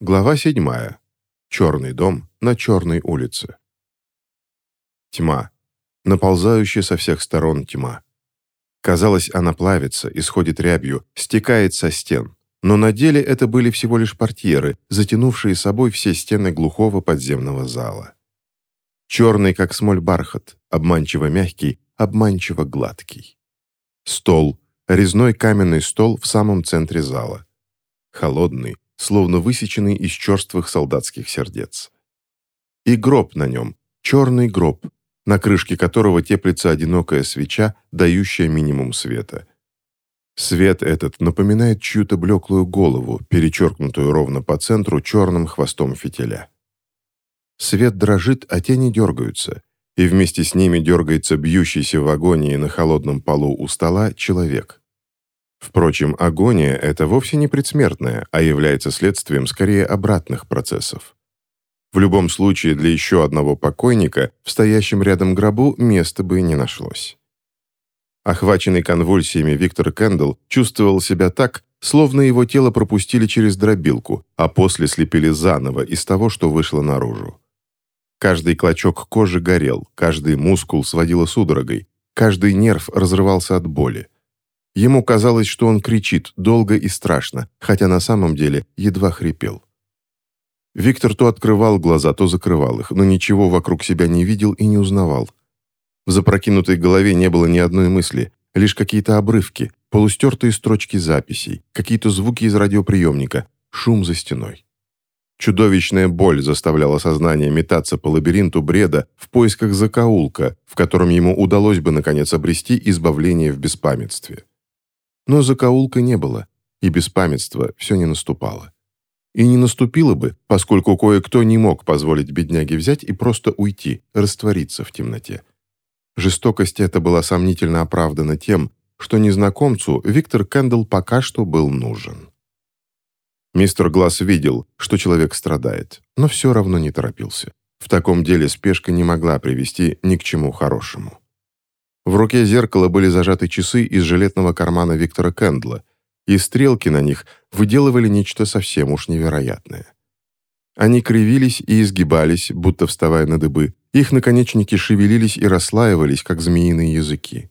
Глава 7. Черный дом на черной улице. Тьма. Наползающая со всех сторон тьма. Казалось, она плавится, исходит рябью, стекает со стен. Но на деле это были всего лишь портьеры, затянувшие собой все стены глухого подземного зала. Черный, как смоль бархат, обманчиво мягкий, обманчиво гладкий. Стол, резной каменный стол в самом центре зала. Холодный, словно высеченный из черствых солдатских сердец. И гроб на нем, черный гроб, на крышке которого теплится одинокая свеча, дающая минимум света. Свет этот напоминает чью-то блеклую голову, перечеркнутую ровно по центру черным хвостом фитиля. Свет дрожит, а тени дергаются, и вместе с ними дергается бьющийся в агонии на холодном полу у стола человек. Впрочем, агония – это вовсе не предсмертная, а является следствием скорее обратных процессов. В любом случае, для еще одного покойника в стоящем рядом гробу места бы не нашлось. Охваченный конвульсиями Виктор Кэндл чувствовал себя так, словно его тело пропустили через дробилку, а после слепили заново из того, что вышло наружу. Каждый клочок кожи горел, каждый мускул сводило судорогой, каждый нерв разрывался от боли. Ему казалось, что он кричит долго и страшно, хотя на самом деле едва хрипел. Виктор то открывал глаза, то закрывал их, но ничего вокруг себя не видел и не узнавал. В запрокинутой голове не было ни одной мысли, лишь какие-то обрывки, полустертые строчки записей, какие-то звуки из радиоприемника, шум за стеной. Чудовищная боль заставляла сознание метаться по лабиринту бреда в поисках закоулка, в котором ему удалось бы, наконец, обрести избавление в беспамятстве. Но закоулка не было, и беспамятство все не наступало. И не наступило бы, поскольку кое-кто не мог позволить бедняге взять и просто уйти, раствориться в темноте. Жестокость эта была сомнительно оправдана тем, что незнакомцу Виктор Кэндл пока что был нужен. Мистер Глаз видел, что человек страдает, но все равно не торопился. В таком деле спешка не могла привести ни к чему хорошему. В руке зеркала были зажаты часы из жилетного кармана Виктора Кэндла, и стрелки на них выделывали нечто совсем уж невероятное. Они кривились и изгибались, будто вставая на дыбы. Их наконечники шевелились и расслаивались, как змеиные языки.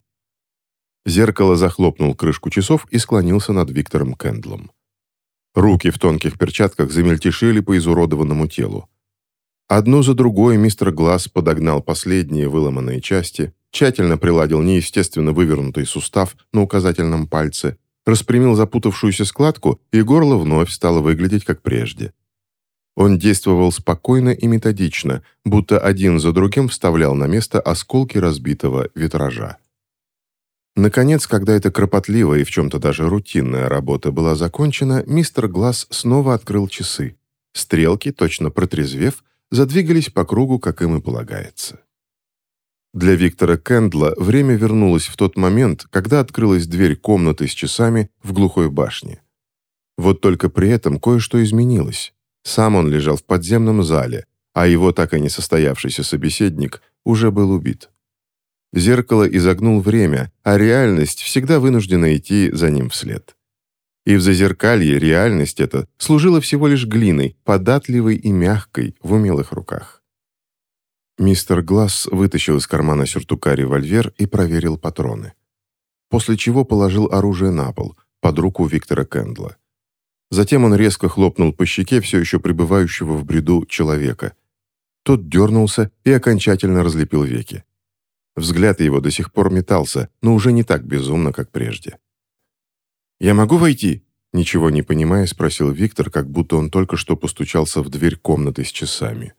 Зеркало захлопнул крышку часов и склонился над Виктором Кэндлом. Руки в тонких перчатках замельтешили по изуродованному телу. Одну за другой мистер Глаз подогнал последние выломанные части, тщательно приладил неестественно вывернутый сустав на указательном пальце, распрямил запутавшуюся складку, и горло вновь стало выглядеть как прежде. Он действовал спокойно и методично, будто один за другим вставлял на место осколки разбитого витража. Наконец, когда эта кропотливая и в чем-то даже рутинная работа была закончена, мистер Глаз снова открыл часы. Стрелки, точно протрезвев, задвигались по кругу, как им и полагается. Для Виктора Кэндла время вернулось в тот момент, когда открылась дверь комнаты с часами в глухой башне. Вот только при этом кое-что изменилось. Сам он лежал в подземном зале, а его так и не состоявшийся собеседник уже был убит. Зеркало изогнул время, а реальность всегда вынуждена идти за ним вслед. И в зазеркалье реальность эта служила всего лишь глиной, податливой и мягкой в умелых руках. Мистер Гласс вытащил из кармана сюртука револьвер и проверил патроны. После чего положил оружие на пол, под руку Виктора Кэндла. Затем он резко хлопнул по щеке все еще пребывающего в бреду человека. Тот дернулся и окончательно разлепил веки. Взгляд его до сих пор метался, но уже не так безумно, как прежде. «Я могу войти?» Ничего не понимая, спросил Виктор, как будто он только что постучался в дверь комнаты с часами.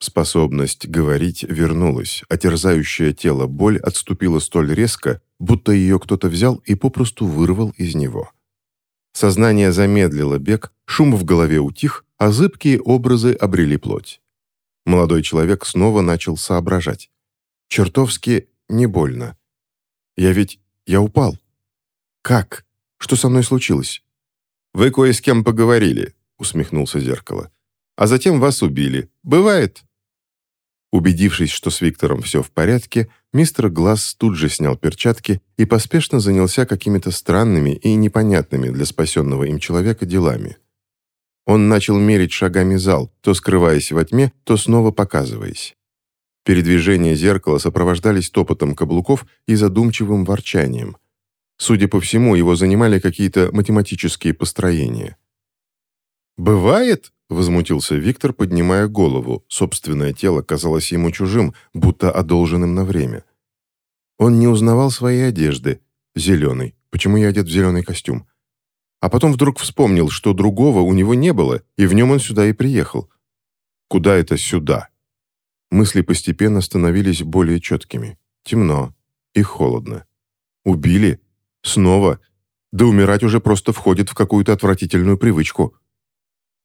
Способность говорить вернулась, а терзающее тело боль отступила столь резко, будто ее кто-то взял и попросту вырвал из него. Сознание замедлило бег, шум в голове утих, а зыбкие образы обрели плоть. Молодой человек снова начал соображать. Чертовски не больно. Я ведь... я упал. Как? Что со мной случилось? «Вы кое с кем поговорили», — усмехнулся зеркало. «А затем вас убили. Бывает?» Убедившись, что с Виктором все в порядке, мистер Глаз тут же снял перчатки и поспешно занялся какими-то странными и непонятными для спасенного им человека делами. Он начал мерить шагами зал, то скрываясь во тьме, то снова показываясь. Передвижения зеркала сопровождались топотом каблуков и задумчивым ворчанием. Судя по всему, его занимали какие-то математические построения. «Бывает?» — возмутился Виктор, поднимая голову. Собственное тело казалось ему чужим, будто одолженным на время. Он не узнавал своей одежды. Зеленый. Почему я одет в зеленый костюм? А потом вдруг вспомнил, что другого у него не было, и в нем он сюда и приехал. Куда это сюда? Мысли постепенно становились более четкими. Темно и холодно. Убили? Снова? Да умирать уже просто входит в какую-то отвратительную привычку.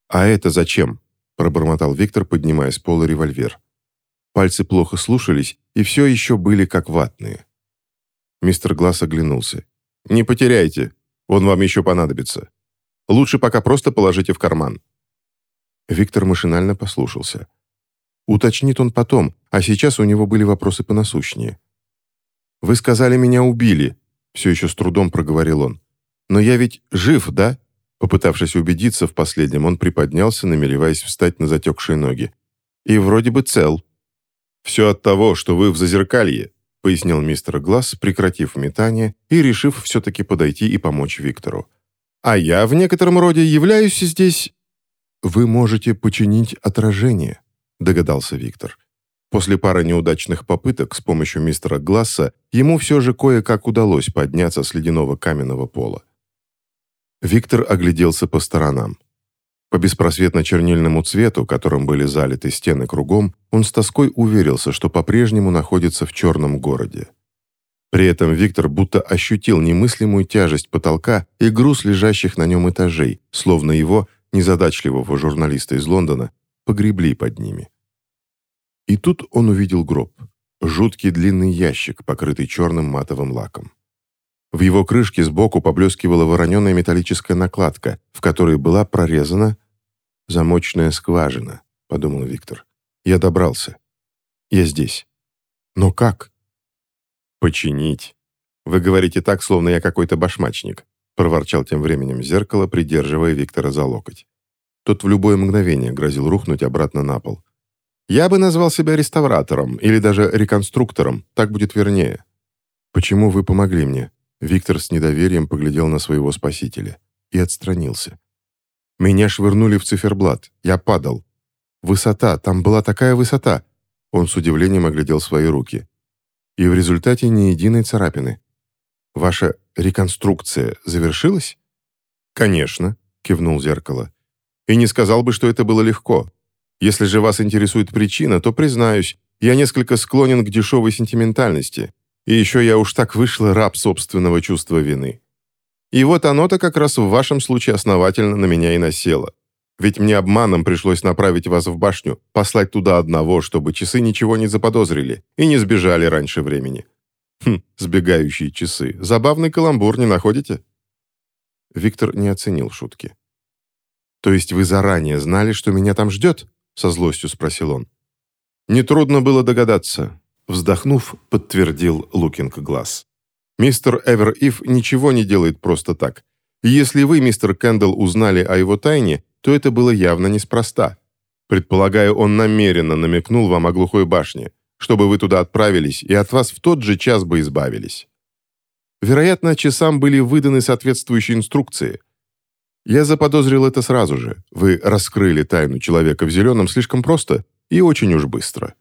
«А это зачем?» – пробормотал Виктор, поднимая с пола револьвер. Пальцы плохо слушались и все еще были как ватные. Мистер Глаз оглянулся. «Не потеряйте, он вам еще понадобится. Лучше пока просто положите в карман». Виктор машинально послушался. Уточнит он потом, а сейчас у него были вопросы понасущнее. «Вы сказали, меня убили», — все еще с трудом проговорил он. «Но я ведь жив, да?» Попытавшись убедиться в последнем, он приподнялся, намереваясь встать на затекшие ноги. «И вроде бы цел». «Все от того, что вы в зазеркалье», — пояснил мистер Глаз, прекратив метание и решив все-таки подойти и помочь Виктору. «А я в некотором роде являюсь здесь...» «Вы можете починить отражение», догадался Виктор. После пары неудачных попыток с помощью мистера Гласса ему все же кое-как удалось подняться с ледяного каменного пола. Виктор огляделся по сторонам. По беспросветно-чернильному цвету, которым были залиты стены кругом, он с тоской уверился, что по-прежнему находится в черном городе. При этом Виктор будто ощутил немыслимую тяжесть потолка и груз лежащих на нем этажей, словно его, незадачливого журналиста из Лондона, погребли под ними. И тут он увидел гроб. Жуткий длинный ящик, покрытый черным матовым лаком. В его крышке сбоку поблескивала вороненая металлическая накладка, в которой была прорезана замочная скважина, подумал Виктор. Я добрался. Я здесь. Но как? Починить. Вы говорите так, словно я какой-то башмачник, проворчал тем временем зеркало, придерживая Виктора за локоть. Тот в любое мгновение грозил рухнуть обратно на пол. «Я бы назвал себя реставратором или даже реконструктором, так будет вернее». «Почему вы помогли мне?» Виктор с недоверием поглядел на своего спасителя и отстранился. «Меня швырнули в циферблат. Я падал. Высота, там была такая высота!» Он с удивлением оглядел свои руки. «И в результате ни единой царапины. Ваша реконструкция завершилась?» «Конечно», — кивнул зеркало. И не сказал бы, что это было легко. Если же вас интересует причина, то, признаюсь, я несколько склонен к дешевой сентиментальности. И еще я уж так вышла раб собственного чувства вины. И вот оно-то как раз в вашем случае основательно на меня и насело. Ведь мне обманом пришлось направить вас в башню, послать туда одного, чтобы часы ничего не заподозрили и не сбежали раньше времени. Хм, сбегающие часы. Забавный каламбур, не находите? Виктор не оценил шутки. «То есть вы заранее знали, что меня там ждет?» со злостью спросил он. «Нетрудно было догадаться», вздохнув, подтвердил Лукинг Глаз. «Мистер Эвер Ив ничего не делает просто так. если вы, мистер Кэндалл, узнали о его тайне, то это было явно неспроста. Предполагаю, он намеренно намекнул вам о глухой башне, чтобы вы туда отправились и от вас в тот же час бы избавились. Вероятно, часам были выданы соответствующие инструкции, я заподозрил это сразу же. Вы раскрыли тайну человека в зеленом слишком просто и очень уж быстро.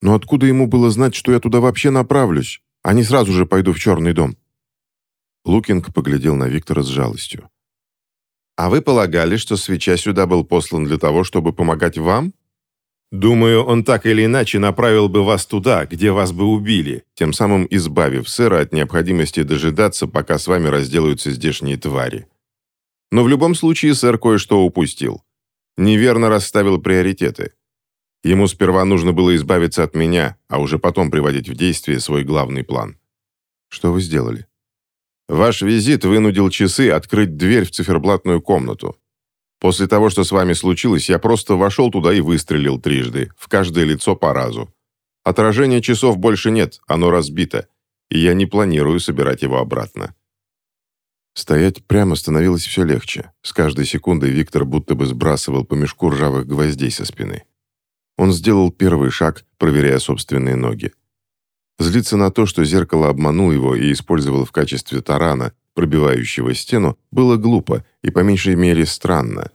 Но откуда ему было знать, что я туда вообще направлюсь, а не сразу же пойду в черный дом?» Лукинг поглядел на Виктора с жалостью. «А вы полагали, что свеча сюда был послан для того, чтобы помогать вам? Думаю, он так или иначе направил бы вас туда, где вас бы убили, тем самым избавив сэра от необходимости дожидаться, пока с вами разделаются здешние твари. Но в любом случае сэр кое-что упустил. Неверно расставил приоритеты. Ему сперва нужно было избавиться от меня, а уже потом приводить в действие свой главный план. Что вы сделали? Ваш визит вынудил часы открыть дверь в циферблатную комнату. После того, что с вами случилось, я просто вошел туда и выстрелил трижды, в каждое лицо по разу. Отражения часов больше нет, оно разбито, и я не планирую собирать его обратно. Стоять прямо становилось все легче. С каждой секундой Виктор будто бы сбрасывал по мешку ржавых гвоздей со спины. Он сделал первый шаг, проверяя собственные ноги. Злиться на то, что зеркало обманул его и использовал в качестве тарана, пробивающего стену, было глупо и по меньшей мере странно.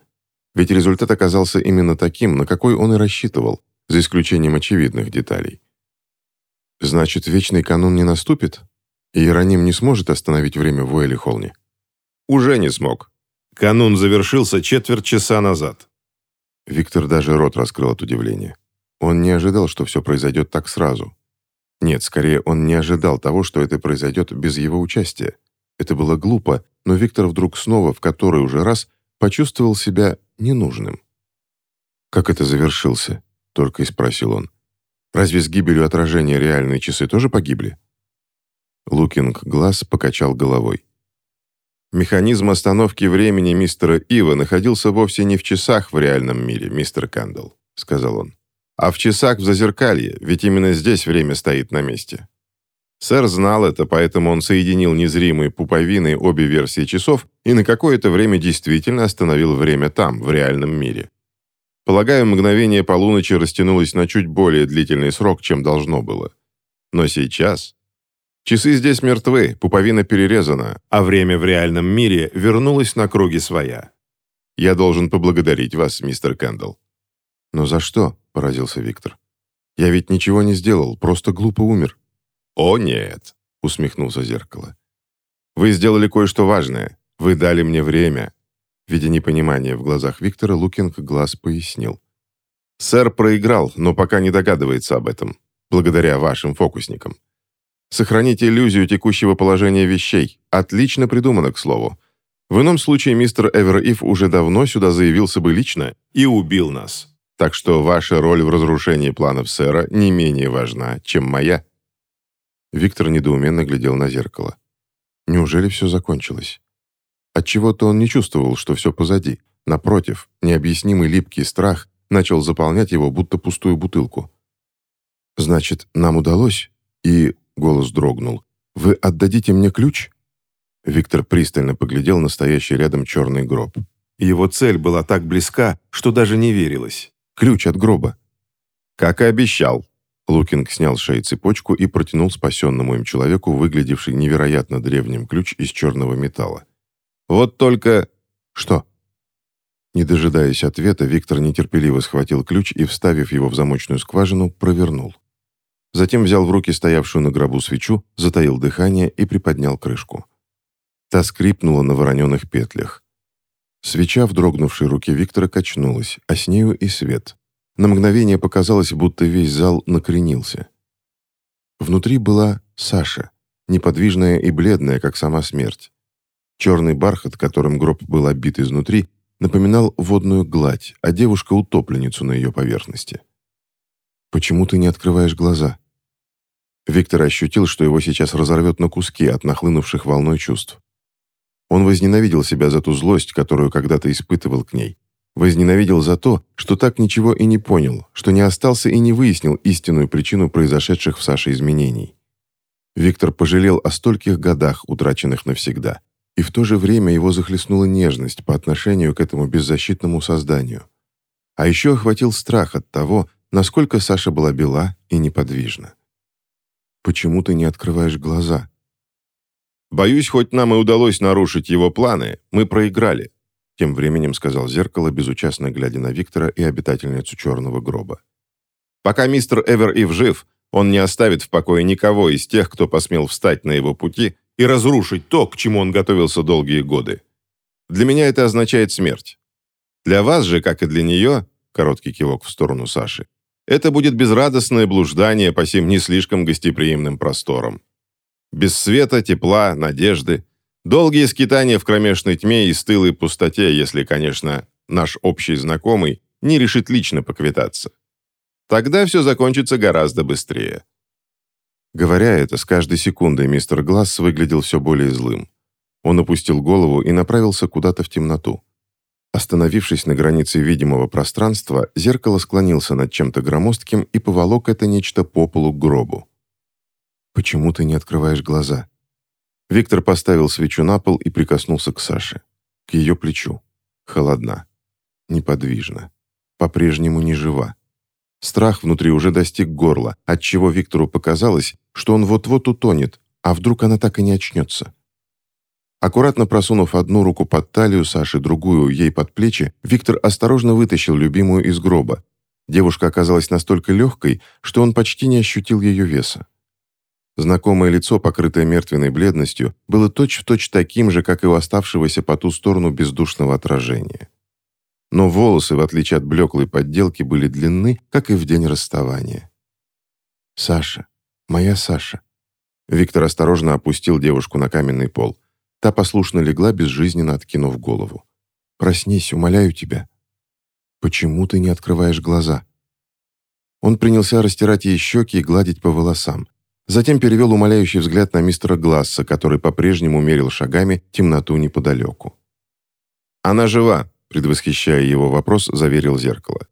Ведь результат оказался именно таким, на какой он и рассчитывал, за исключением очевидных деталей. Значит, вечный канун не наступит? И Иероним не сможет остановить время в Уэлли-Холне? Уже не смог. Канун завершился четверть часа назад. Виктор даже рот раскрыл от удивления. Он не ожидал, что все произойдет так сразу. Нет, скорее, он не ожидал того, что это произойдет без его участия. Это было глупо, но Виктор вдруг снова, в который уже раз, почувствовал себя ненужным. «Как это завершился?» — только и спросил он. «Разве с гибелью отражения реальные часы тоже погибли?» Лукинг глаз покачал головой. Механизм остановки времени мистера Ива находился вовсе не в часах в реальном мире, мистер Кэндалл, сказал он, а в часах в зазеркалье, ведь именно здесь время стоит на месте. Сэр знал это, поэтому он соединил незримые пуповины обе версии часов и на какое-то время действительно остановил время там, в реальном мире. Полагаю, мгновение полуночи растянулось на чуть более длительный срок, чем должно было. Но сейчас Часы здесь мертвы, пуповина перерезана, а время в реальном мире вернулось на круги своя. Я должен поблагодарить вас, мистер Кэндалл». «Но за что?» – поразился Виктор. «Я ведь ничего не сделал, просто глупо умер». «О, нет», – усмехнулся зеркало. «Вы сделали кое-что важное. Вы дали мне время». Видя непонимание в глазах Виктора, Лукинг глаз пояснил. «Сэр проиграл, но пока не догадывается об этом, благодаря вашим фокусникам. Сохранить иллюзию текущего положения вещей. Отлично придумано, к слову. В ином случае мистер Эвериф уже давно сюда заявился бы лично и убил нас. Так что ваша роль в разрушении планов сэра не менее важна, чем моя». Виктор недоуменно глядел на зеркало. Неужели все закончилось? Отчего-то он не чувствовал, что все позади. Напротив, необъяснимый липкий страх начал заполнять его, будто пустую бутылку. «Значит, нам удалось? И Голос дрогнул. «Вы отдадите мне ключ?» Виктор пристально поглядел на стоящий рядом черный гроб. Его цель была так близка, что даже не верилось. «Ключ от гроба». «Как и обещал». Лукинг снял с шеи цепочку и протянул спасенному им человеку, выглядевший невероятно древним ключ из черного металла. «Вот только...» «Что?» Не дожидаясь ответа, Виктор нетерпеливо схватил ключ и, вставив его в замочную скважину, провернул. Затем взял в руки стоявшую на гробу свечу, затаил дыхание и приподнял крышку. Та скрипнула на вороненых петлях. Свеча в дрогнувшей руке Виктора качнулась, а с нею и свет. На мгновение показалось, будто весь зал накренился. Внутри была Саша, неподвижная и бледная, как сама смерть. Черный бархат, которым гроб был обит изнутри, напоминал водную гладь, а девушка — утопленницу на ее поверхности. «Почему ты не открываешь глаза?» Виктор ощутил, что его сейчас разорвет на куски от нахлынувших волной чувств. Он возненавидел себя за ту злость, которую когда-то испытывал к ней. Возненавидел за то, что так ничего и не понял, что не остался и не выяснил истинную причину произошедших в Саше изменений. Виктор пожалел о стольких годах, утраченных навсегда. И в то же время его захлестнула нежность по отношению к этому беззащитному созданию. А еще охватил страх от того, насколько Саша была бела и неподвижна. Почему ты не открываешь глаза?» «Боюсь, хоть нам и удалось нарушить его планы, мы проиграли», тем временем сказал зеркало, безучастно глядя на Виктора и обитательницу черного гроба. «Пока мистер Эвер Ив жив, он не оставит в покое никого из тех, кто посмел встать на его пути и разрушить то, к чему он готовился долгие годы. Для меня это означает смерть. Для вас же, как и для нее, короткий кивок в сторону Саши, это будет безрадостное блуждание по сим не слишком гостеприимным просторам. Без света, тепла, надежды. Долгие скитания в кромешной тьме и стылой пустоте, если, конечно, наш общий знакомый не решит лично поквитаться. Тогда все закончится гораздо быстрее. Говоря это, с каждой секундой мистер Гласс выглядел все более злым. Он опустил голову и направился куда-то в темноту. Остановившись на границе видимого пространства, зеркало склонился над чем-то громоздким и поволок это нечто по полу к гробу. «Почему ты не открываешь глаза?» Виктор поставил свечу на пол и прикоснулся к Саше. К ее плечу. Холодна. Неподвижна. По-прежнему не жива. Страх внутри уже достиг горла, отчего Виктору показалось, что он вот-вот утонет, а вдруг она так и не очнется. Аккуратно просунув одну руку под талию Саши, другую ей под плечи, Виктор осторожно вытащил любимую из гроба. Девушка оказалась настолько легкой, что он почти не ощутил ее веса. Знакомое лицо, покрытое мертвенной бледностью, было точь-в-точь точь таким же, как и у оставшегося по ту сторону бездушного отражения. Но волосы, в отличие от блеклой подделки, были длинны, как и в день расставания. «Саша, моя Саша». Виктор осторожно опустил девушку на каменный пол. Та послушно легла, безжизненно откинув голову. «Проснись, умоляю тебя». «Почему ты не открываешь глаза?» Он принялся растирать ей щеки и гладить по волосам. Затем перевел умоляющий взгляд на мистера Гласса, который по-прежнему мерил шагами темноту неподалеку. «Она жива», — предвосхищая его вопрос, заверил зеркало.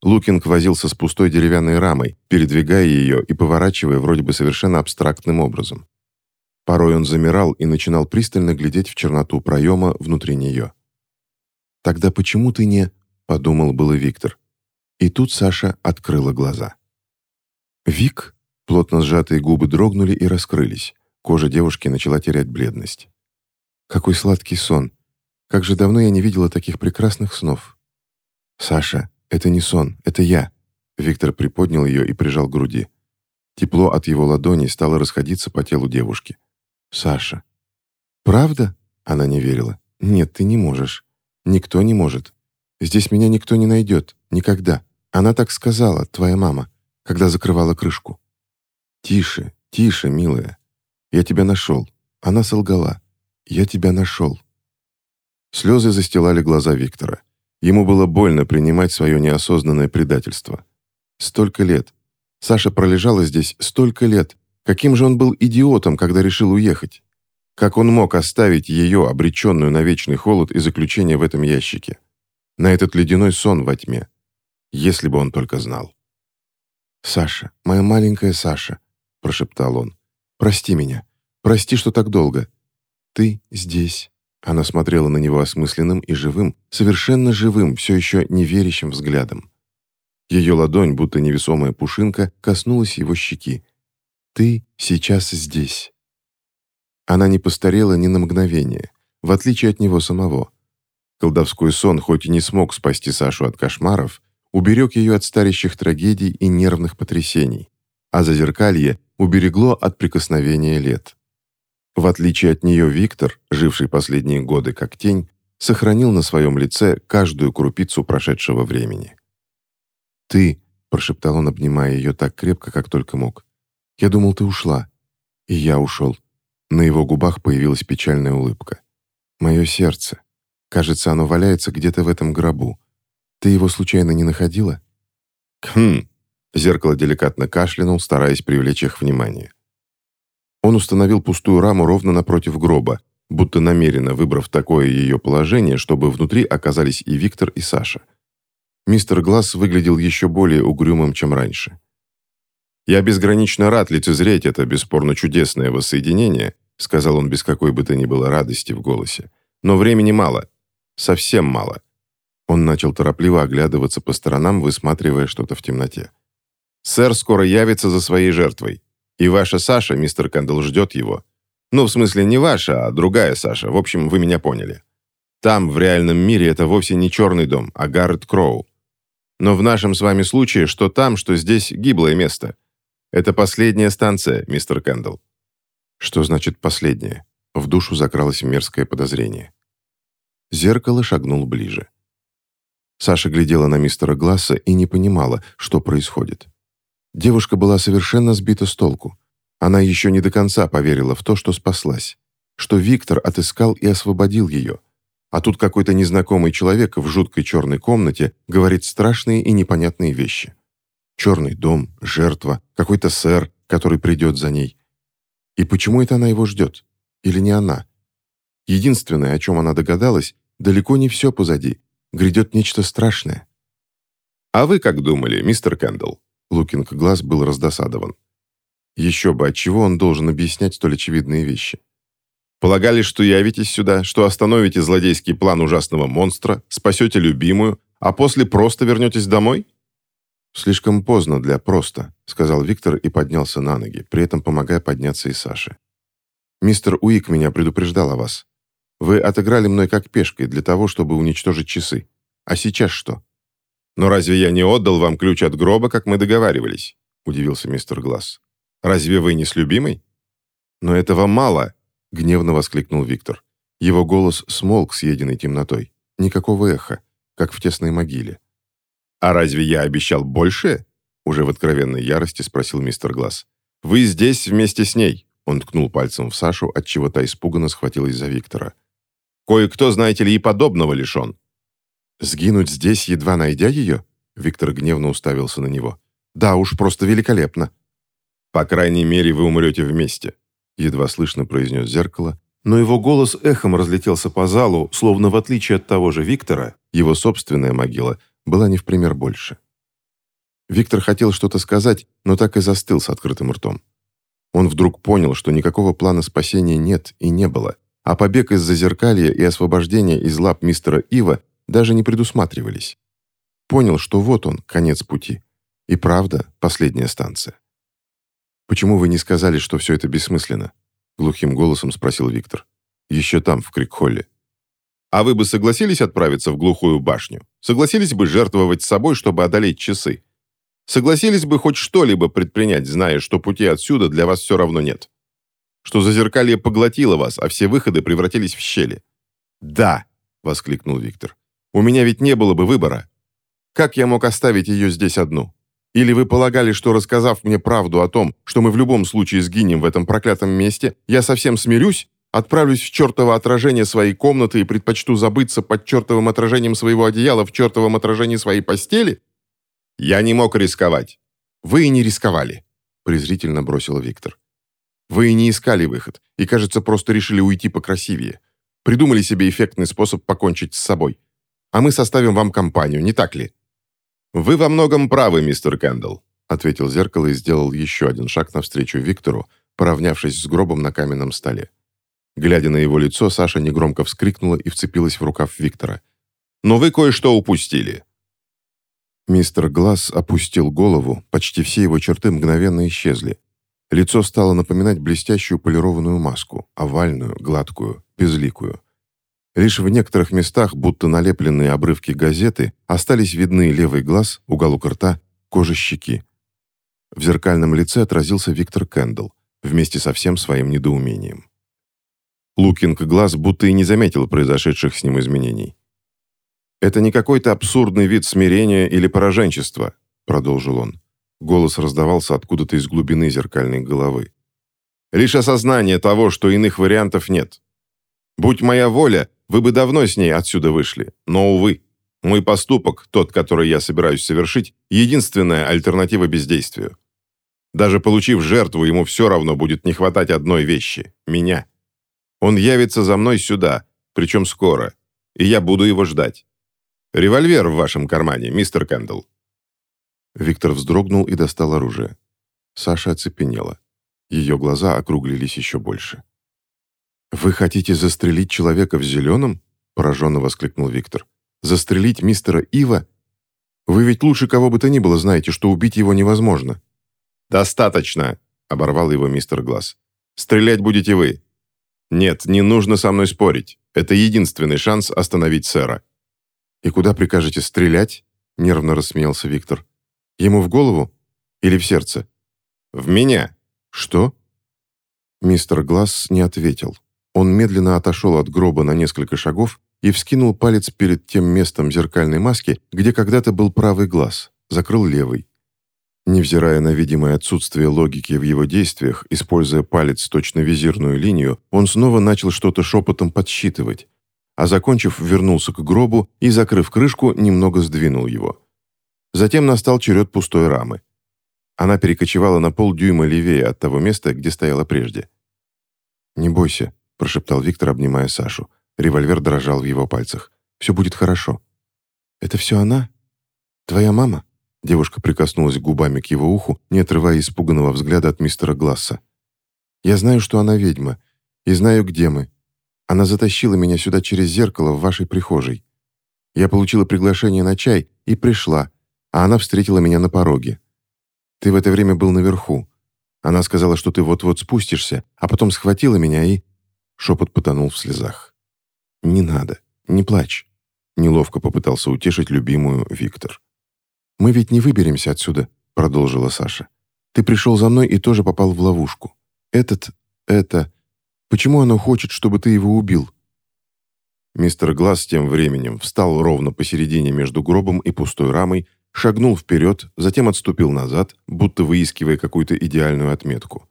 Лукинг возился с пустой деревянной рамой, передвигая ее и поворачивая вроде бы совершенно абстрактным образом. Порой он замирал и начинал пристально глядеть в черноту проема внутри нее. «Тогда почему ты не...» — подумал было Виктор. И тут Саша открыла глаза. «Вик?» Плотно сжатые губы дрогнули и раскрылись. Кожа девушки начала терять бледность. «Какой сладкий сон! Как же давно я не видела таких прекрасных снов!» «Саша, это не сон, это я!» Виктор приподнял ее и прижал к груди. Тепло от его ладони стало расходиться по телу девушки. «Саша!» «Правда?» Она не верила. «Нет, ты не можешь. Никто не может. Здесь меня никто не найдет. Никогда. Она так сказала, твоя мама, когда закрывала крышку». «Тише, тише, милая. Я тебя нашел». Она солгала. «Я тебя нашел». Слезы застилали глаза Виктора. Ему было больно принимать свое неосознанное предательство. Столько лет. Саша пролежала здесь столько лет. Каким же он был идиотом, когда решил уехать? Как он мог оставить ее, обреченную на вечный холод и заключение в этом ящике? На этот ледяной сон во тьме? Если бы он только знал. «Саша, моя маленькая Саша, прошептал он. «Прости меня. Прости, что так долго. Ты здесь». Она смотрела на него осмысленным и живым, совершенно живым, все еще неверящим взглядом. Ее ладонь, будто невесомая пушинка, коснулась его щеки. «Ты сейчас здесь». Она не постарела ни на мгновение, в отличие от него самого. Колдовской сон, хоть и не смог спасти Сашу от кошмаров, уберег ее от старящих трагедий и нервных потрясений, а зазеркалье уберегло от прикосновения лет. В отличие от нее Виктор, живший последние годы как тень, сохранил на своем лице каждую крупицу прошедшего времени. «Ты», — прошептал он, обнимая ее так крепко, как только мог, — «я думал, ты ушла». И я ушел. На его губах появилась печальная улыбка. «Мое сердце. Кажется, оно валяется где-то в этом гробу. Ты его случайно не находила?» «Хм», Зеркало деликатно кашлянул, стараясь привлечь их внимание. Он установил пустую раму ровно напротив гроба, будто намеренно выбрав такое ее положение, чтобы внутри оказались и Виктор, и Саша. Мистер Глаз выглядел еще более угрюмым, чем раньше. «Я безгранично рад лицезреть это бесспорно чудесное воссоединение», сказал он без какой бы то ни было радости в голосе. «Но времени мало. Совсем мало». Он начал торопливо оглядываться по сторонам, высматривая что-то в темноте. Сэр скоро явится за своей жертвой. И ваша Саша, мистер Кэндалл, ждет его. Ну, в смысле, не ваша, а другая Саша. В общем, вы меня поняли. Там, в реальном мире, это вовсе не черный дом, а Гаррет Кроу. Но в нашем с вами случае, что там, что здесь, гиблое место. Это последняя станция, мистер Кэндалл. Что значит последняя? В душу закралось мерзкое подозрение. Зеркало шагнул ближе. Саша глядела на мистера Гласса и не понимала, что происходит. Девушка была совершенно сбита с толку. Она еще не до конца поверила в то, что спаслась, что Виктор отыскал и освободил ее. А тут какой-то незнакомый человек в жуткой черной комнате говорит страшные и непонятные вещи. Черный дом, жертва, какой-то сэр, который придет за ней. И почему это она его ждет? Или не она? Единственное, о чем она догадалась, далеко не все позади. Грядет нечто страшное. «А вы как думали, мистер Кэндалл?» Лукинг глаз был раздосадован. Еще бы, отчего он должен объяснять столь очевидные вещи? Полагали, что явитесь сюда, что остановите злодейский план ужасного монстра, спасете любимую, а после просто вернетесь домой?» «Слишком поздно для «просто», — сказал Виктор и поднялся на ноги, при этом помогая подняться и Саше. «Мистер Уик меня предупреждал о вас. Вы отыграли мной как пешкой для того, чтобы уничтожить часы. А сейчас что?» «Но разве я не отдал вам ключ от гроба, как мы договаривались?» — удивился мистер Глаз. «Разве вы не с любимой?» «Но этого мало!» — гневно воскликнул Виктор. Его голос смолк съеденной темнотой. Никакого эха, как в тесной могиле. «А разве я обещал больше?» Уже в откровенной ярости спросил мистер Глаз. «Вы здесь вместе с ней!» Он ткнул пальцем в Сашу, отчего та испуганно схватилась за Виктора. «Кое-кто, знаете ли, и подобного лишен». «Сгинуть здесь, едва найдя ее?» Виктор гневно уставился на него. «Да уж, просто великолепно!» «По крайней мере, вы умрете вместе», едва слышно произнес зеркало, но его голос эхом разлетелся по залу, словно в отличие от того же Виктора, его собственная могила была не в пример больше. Виктор хотел что-то сказать, но так и застыл с открытым ртом. Он вдруг понял, что никакого плана спасения нет и не было, а побег из зазеркалья и освобождение из лап мистера Ива даже не предусматривались. Понял, что вот он, конец пути. И правда, последняя станция. «Почему вы не сказали, что все это бессмысленно?» Глухим голосом спросил Виктор. «Еще там, в Крикхолле. А вы бы согласились отправиться в глухую башню? Согласились бы жертвовать собой, чтобы одолеть часы? Согласились бы хоть что-либо предпринять, зная, что пути отсюда для вас все равно нет? Что зазеркалье поглотило вас, а все выходы превратились в щели? «Да!» — воскликнул Виктор. «У меня ведь не было бы выбора. Как я мог оставить ее здесь одну? Или вы полагали, что, рассказав мне правду о том, что мы в любом случае сгинем в этом проклятом месте, я совсем смирюсь Отправлюсь в чертово отражение своей комнаты и предпочту забыться под чертовым отражением своего одеяла в чертовом отражении своей постели? Я не мог рисковать. Вы и не рисковали, презрительно бросил Виктор. Вы и не искали выход, и, кажется, просто решили уйти покрасивее. Придумали себе эффектный способ покончить с собой. А мы составим вам компанию, не так ли? Вы во многом правы, мистер Кэндалл, ответил зеркало и сделал еще один шаг навстречу Виктору, поравнявшись с гробом на каменном столе. Глядя на его лицо, Саша негромко вскрикнула и вцепилась в рукав Виктора. «Но вы кое-что упустили». Мистер Глаз опустил голову, почти все его черты мгновенно исчезли. Лицо стало напоминать блестящую полированную маску, овальную, гладкую, безликую. Лишь в некоторых местах, будто налепленные обрывки газеты, остались видны левый глаз, уголок рта, кожа щеки. В зеркальном лице отразился Виктор Кэндалл вместе со всем своим недоумением. Лукинг глаз будто и не заметил произошедших с ним изменений. «Это не какой-то абсурдный вид смирения или пораженчества», продолжил он. Голос раздавался откуда-то из глубины зеркальной головы. «Лишь осознание того, что иных вариантов нет. Будь моя воля, вы бы давно с ней отсюда вышли, но, увы, мой поступок, тот, который я собираюсь совершить, единственная альтернатива бездействию. Даже получив жертву, ему все равно будет не хватать одной вещи – меня». Он явится за мной сюда, причем скоро, и я буду его ждать. Револьвер в вашем кармане, мистер Кэндалл». Виктор вздрогнул и достал оружие. Саша оцепенела. Ее глаза округлились еще больше. «Вы хотите застрелить человека в зеленом?» пораженно воскликнул Виктор. «Застрелить мистера Ива? Вы ведь лучше кого бы то ни было знаете, что убить его невозможно». «Достаточно!» — оборвал его мистер Глаз. «Стрелять будете вы. «Нет, не нужно со мной спорить. Это единственный шанс остановить сэра». «И куда прикажете стрелять?» — нервно рассмеялся Виктор. «Ему в голову? Или в сердце?» «В меня». «Что?» Мистер Глаз не ответил. Он медленно отошел от гроба на несколько шагов и вскинул палец перед тем местом зеркальной маски, где когда-то был правый глаз, закрыл левый. Невзирая на видимое отсутствие логики в его действиях, используя палец точно визирную линию, он снова начал что-то шепотом подсчитывать, а закончив, вернулся к гробу и, закрыв крышку, немного сдвинул его. Затем настал черед пустой рамы. Она перекочевала на полдюйма левее от того места, где стояла прежде. «Не бойся», — прошептал Виктор, обнимая Сашу. Револьвер дрожал в его пальцах. «Все будет хорошо». «Это все она? Твоя мама?» Девушка прикоснулась губами к его уху, не отрывая испуганного взгляда от мистера Гласса. «Я знаю, что она ведьма, и знаю, где мы. Она затащила меня сюда через зеркало в вашей прихожей. Я получила приглашение на чай и пришла, а она встретила меня на пороге. Ты в это время был наверху. Она сказала, что ты вот-вот спустишься, а потом схватила меня и...» Шепот потонул в слезах. «Не надо, не плачь», — неловко попытался утешить любимую Виктор. «Мы ведь не выберемся отсюда», — продолжила Саша. «Ты пришел за мной и тоже попал в ловушку. Этот... это... Почему оно хочет, чтобы ты его убил?» Мистер Глаз тем временем встал ровно посередине между гробом и пустой рамой, шагнул вперед, затем отступил назад, будто выискивая какую-то идеальную отметку.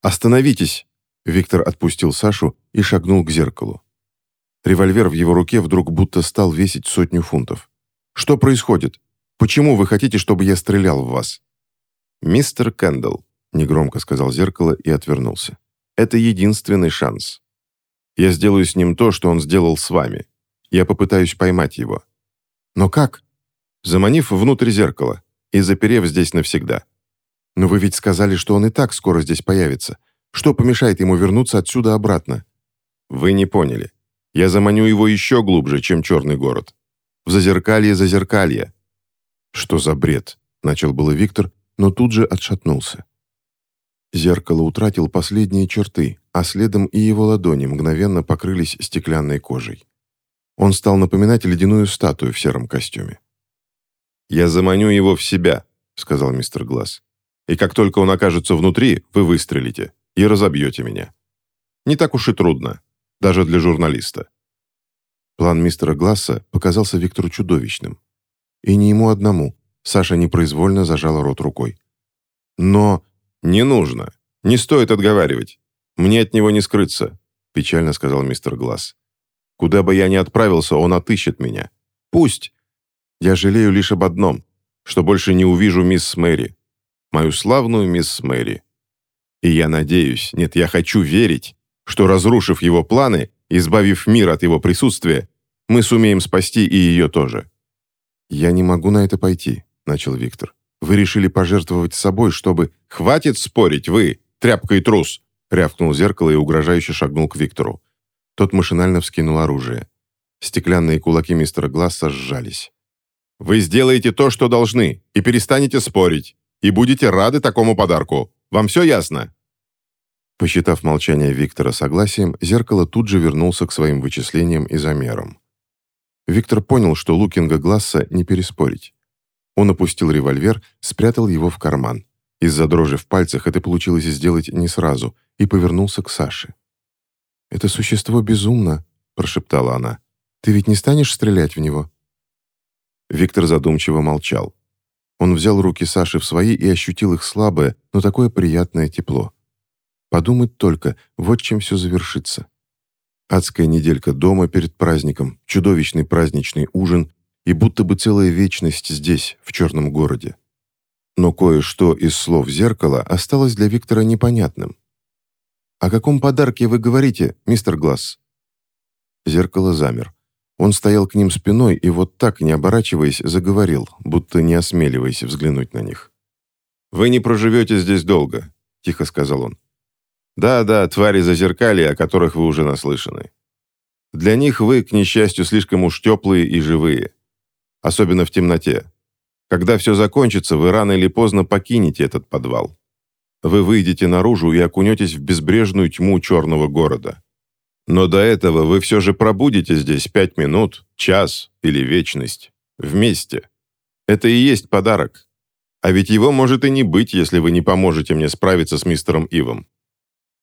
«Остановитесь!» Виктор отпустил Сашу и шагнул к зеркалу. Револьвер в его руке вдруг будто стал весить сотню фунтов. «Что происходит? Почему вы хотите, чтобы я стрелял в вас?» «Мистер Кэндалл», — негромко сказал зеркало и отвернулся. «Это единственный шанс. Я сделаю с ним то, что он сделал с вами. Я попытаюсь поймать его. Но как? Заманив внутрь зеркала и заперев здесь навсегда. Но вы ведь сказали, что он и так скоро здесь появится. Что помешает ему вернуться отсюда обратно? Вы не поняли. Я заманю его еще глубже, чем черный город. В зазеркалье зазеркалье. Что за бред? Начал было Виктор, но тут же отшатнулся. Зеркало утратил последние черты, а следом и его ладони мгновенно покрылись стеклянной кожей. Он стал напоминать ледяную статую в сером костюме. «Я заманю его в себя», — сказал мистер Глаз. «И как только он окажется внутри, вы выстрелите и разобьете меня. Не так уж и трудно, даже для журналиста». План мистера Гласса показался Виктору чудовищным. И не ему одному. Саша непроизвольно зажала рот рукой. «Но...» «Не нужно. Не стоит отговаривать. Мне от него не скрыться», — печально сказал мистер Глаз. «Куда бы я ни отправился, он отыщет меня. Пусть. Я жалею лишь об одном, что больше не увижу мисс Мэри, мою славную мисс Мэри. И я надеюсь, нет, я хочу верить, что, разрушив его планы, избавив мир от его присутствия, мы сумеем спасти и ее тоже». «Я не могу на это пойти», — начал Виктор. «Вы решили пожертвовать собой, чтобы...» «Хватит спорить, вы, тряпка и трус!» рявкнул зеркало и угрожающе шагнул к Виктору. Тот машинально вскинул оружие. Стеклянные кулаки мистера Гласса сжались. «Вы сделаете то, что должны, и перестанете спорить, и будете рады такому подарку. Вам все ясно?» Посчитав молчание Виктора согласием, зеркало тут же вернулся к своим вычислениям и замерам. Виктор понял, что Лукинга Гласса не переспорить. Он опустил револьвер, спрятал его в карман. Из-за дрожи в пальцах это получилось сделать не сразу, и повернулся к Саше. «Это существо безумно», — прошептала она. «Ты ведь не станешь стрелять в него?» Виктор задумчиво молчал. Он взял руки Саши в свои и ощутил их слабое, но такое приятное тепло. Подумать только, вот чем все завершится. Адская неделька дома перед праздником, чудовищный праздничный ужин и будто бы целая вечность здесь, в черном городе но кое-что из слов зеркала осталось для Виктора непонятным. «О каком подарке вы говорите, мистер Гласс?» Зеркало замер. Он стоял к ним спиной и вот так, не оборачиваясь, заговорил, будто не осмеливаясь взглянуть на них. «Вы не проживете здесь долго», — тихо сказал он. «Да-да, твари зазеркалья, о которых вы уже наслышаны. Для них вы, к несчастью, слишком уж теплые и живые. Особенно в темноте. Когда все закончится, вы рано или поздно покинете этот подвал. Вы выйдете наружу и окунетесь в безбрежную тьму черного города. Но до этого вы все же пробудете здесь пять минут, час или вечность. Вместе. Это и есть подарок. А ведь его может и не быть, если вы не поможете мне справиться с мистером Ивом.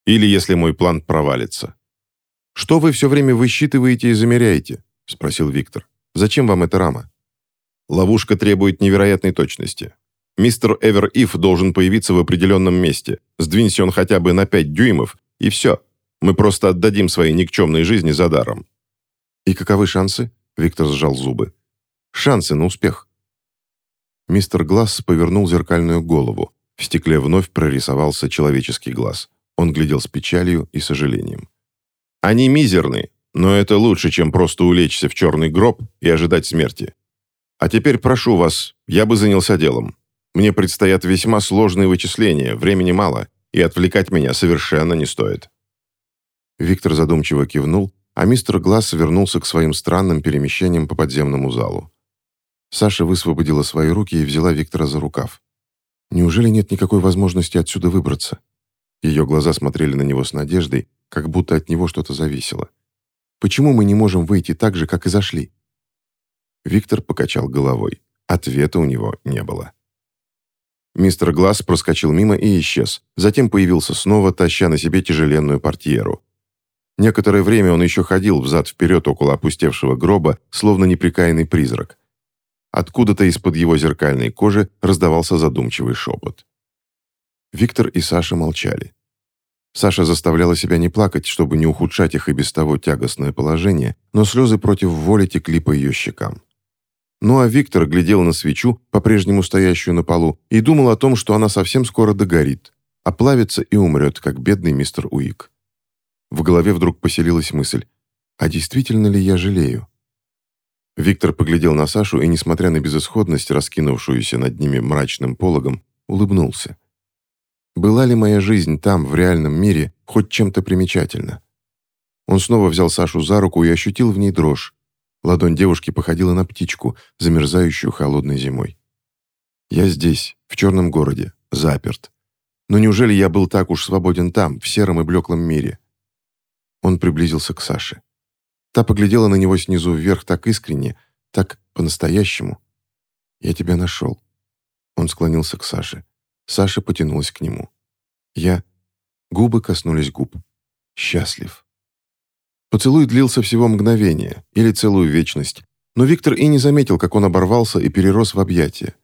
Или если мой план провалится. «Что вы все время высчитываете и замеряете?» – спросил Виктор. «Зачем вам эта рама?» Ловушка требует невероятной точности. Мистер Эвер Ив должен появиться в определенном месте. Сдвинься он хотя бы на 5 дюймов, и все. Мы просто отдадим свои никчемные жизни за даром. И каковы шансы? Виктор сжал зубы. Шансы на успех. Мистер Глаз повернул зеркальную голову. В стекле вновь прорисовался человеческий глаз. Он глядел с печалью и сожалением. Они мизерны, но это лучше, чем просто улечься в черный гроб и ожидать смерти. А теперь прошу вас, я бы занялся делом. Мне предстоят весьма сложные вычисления, времени мало, и отвлекать меня совершенно не стоит». Виктор задумчиво кивнул, а мистер Глаз вернулся к своим странным перемещениям по подземному залу. Саша высвободила свои руки и взяла Виктора за рукав. «Неужели нет никакой возможности отсюда выбраться?» Ее глаза смотрели на него с надеждой, как будто от него что-то зависело. «Почему мы не можем выйти так же, как и зашли?» Виктор покачал головой. Ответа у него не было. Мистер Глаз проскочил мимо и исчез. Затем появился снова, таща на себе тяжеленную портьеру. Некоторое время он еще ходил взад-вперед около опустевшего гроба, словно неприкаянный призрак. Откуда-то из-под его зеркальной кожи раздавался задумчивый шепот. Виктор и Саша молчали. Саша заставляла себя не плакать, чтобы не ухудшать их и без того тягостное положение, но слезы против воли текли по ее щекам. Ну а Виктор глядел на свечу, по-прежнему стоящую на полу, и думал о том, что она совсем скоро догорит, оплавится и умрет, как бедный мистер Уик. В голове вдруг поселилась мысль, а действительно ли я жалею? Виктор поглядел на Сашу и, несмотря на безысходность, раскинувшуюся над ними мрачным пологом, улыбнулся. Была ли моя жизнь там, в реальном мире, хоть чем-то примечательна? Он снова взял Сашу за руку и ощутил в ней дрожь. Ладонь девушки походила на птичку, замерзающую холодной зимой. «Я здесь, в черном городе, заперт. Но неужели я был так уж свободен там, в сером и блеклом мире?» Он приблизился к Саше. Та поглядела на него снизу вверх так искренне, так по-настоящему. «Я тебя нашел». Он склонился к Саше. Саша потянулась к нему. «Я...» Губы коснулись губ. «Счастлив». Поцелуй длился всего мгновение, или целую вечность, но Виктор и не заметил, как он оборвался и перерос в объятия.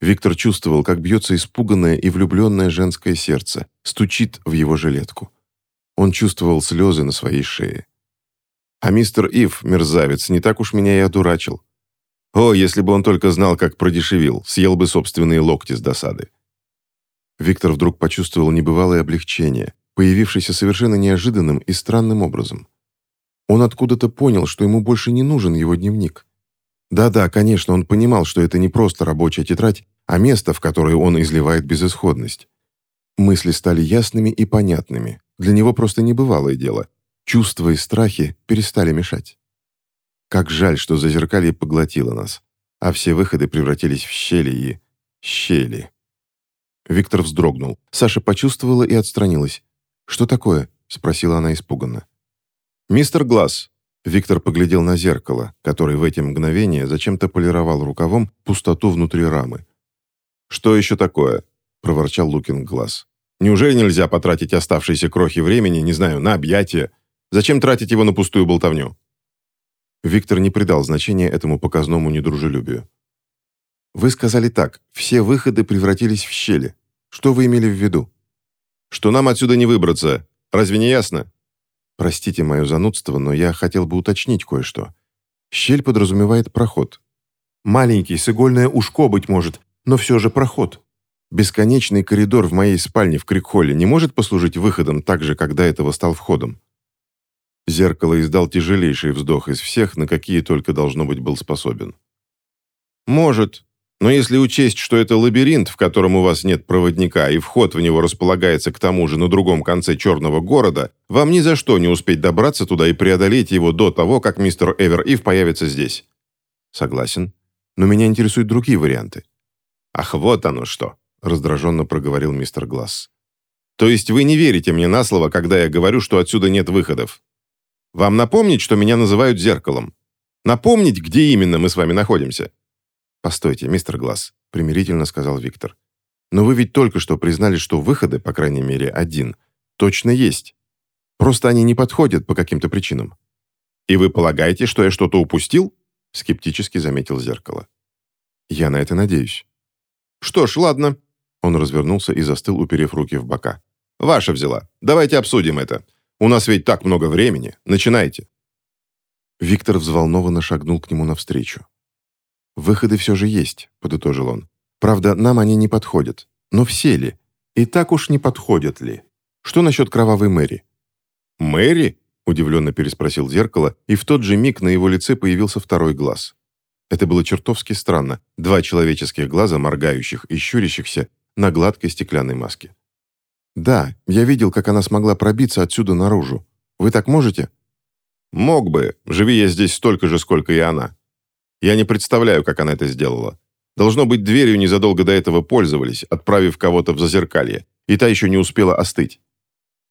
Виктор чувствовал, как бьется испуганное и влюбленное женское сердце, стучит в его жилетку. Он чувствовал слезы на своей шее. А мистер Ив, мерзавец, не так уж меня и одурачил. О, если бы он только знал, как продешевил, съел бы собственные локти с досады. Виктор вдруг почувствовал небывалое облегчение, появившееся совершенно неожиданным и странным образом. Он откуда-то понял, что ему больше не нужен его дневник. Да-да, конечно, он понимал, что это не просто рабочая тетрадь, а место, в которое он изливает безысходность. Мысли стали ясными и понятными. Для него просто небывалое дело. Чувства и страхи перестали мешать. Как жаль, что зазеркалье поглотило нас, а все выходы превратились в щели и... щели. Виктор вздрогнул. Саша почувствовала и отстранилась. «Что такое?» — спросила она испуганно. «Мистер Глаз!» Виктор поглядел на зеркало, которое в эти мгновения зачем-то полировал рукавом пустоту внутри рамы. «Что еще такое?» — проворчал Лукин Глаз. «Неужели нельзя потратить оставшиеся крохи времени, не знаю, на объятия? Зачем тратить его на пустую болтовню?» Виктор не придал значения этому показному недружелюбию. «Вы сказали так, все выходы превратились в щели. Что вы имели в виду?» «Что нам отсюда не выбраться. Разве не ясно?» Простите мое занудство, но я хотел бы уточнить кое-что. Щель подразумевает проход. Маленький, с игольное ушко, быть может, но все же проход. Бесконечный коридор в моей спальне в Крикхолле не может послужить выходом так же, как до этого стал входом. Зеркало издал тяжелейший вздох из всех, на какие только должно быть был способен. «Может, но если учесть, что это лабиринт, в котором у вас нет проводника, и вход в него располагается к тому же на другом конце черного города, вам ни за что не успеть добраться туда и преодолеть его до того, как мистер Эвер Ив появится здесь. Согласен. Но меня интересуют другие варианты. Ах, вот оно что, раздраженно проговорил мистер Гласс. То есть вы не верите мне на слово, когда я говорю, что отсюда нет выходов? Вам напомнить, что меня называют зеркалом? Напомнить, где именно мы с вами находимся? «Постойте, мистер Глаз», — примирительно сказал Виктор. «Но вы ведь только что признали, что выходы, по крайней мере, один, точно есть. Просто они не подходят по каким-то причинам». «И вы полагаете, что я что-то упустил?» — скептически заметил зеркало. «Я на это надеюсь». «Что ж, ладно». Он развернулся и застыл, уперев руки в бока. «Ваша взяла. Давайте обсудим это. У нас ведь так много времени. Начинайте». Виктор взволнованно шагнул к нему навстречу. «Выходы все же есть», — подытожил он. «Правда, нам они не подходят. Но все ли? И так уж не подходят ли? Что насчет кровавой Мэри?» «Мэри?» — удивленно переспросил зеркало, и в тот же миг на его лице появился второй глаз. Это было чертовски странно. Два человеческих глаза, моргающих и щурящихся, на гладкой стеклянной маске. «Да, я видел, как она смогла пробиться отсюда наружу. Вы так можете?» «Мог бы. Живи я здесь столько же, сколько и она. Я не представляю, как она это сделала. Должно быть, дверью незадолго до этого пользовались, отправив кого-то в зазеркалье, и та еще не успела остыть».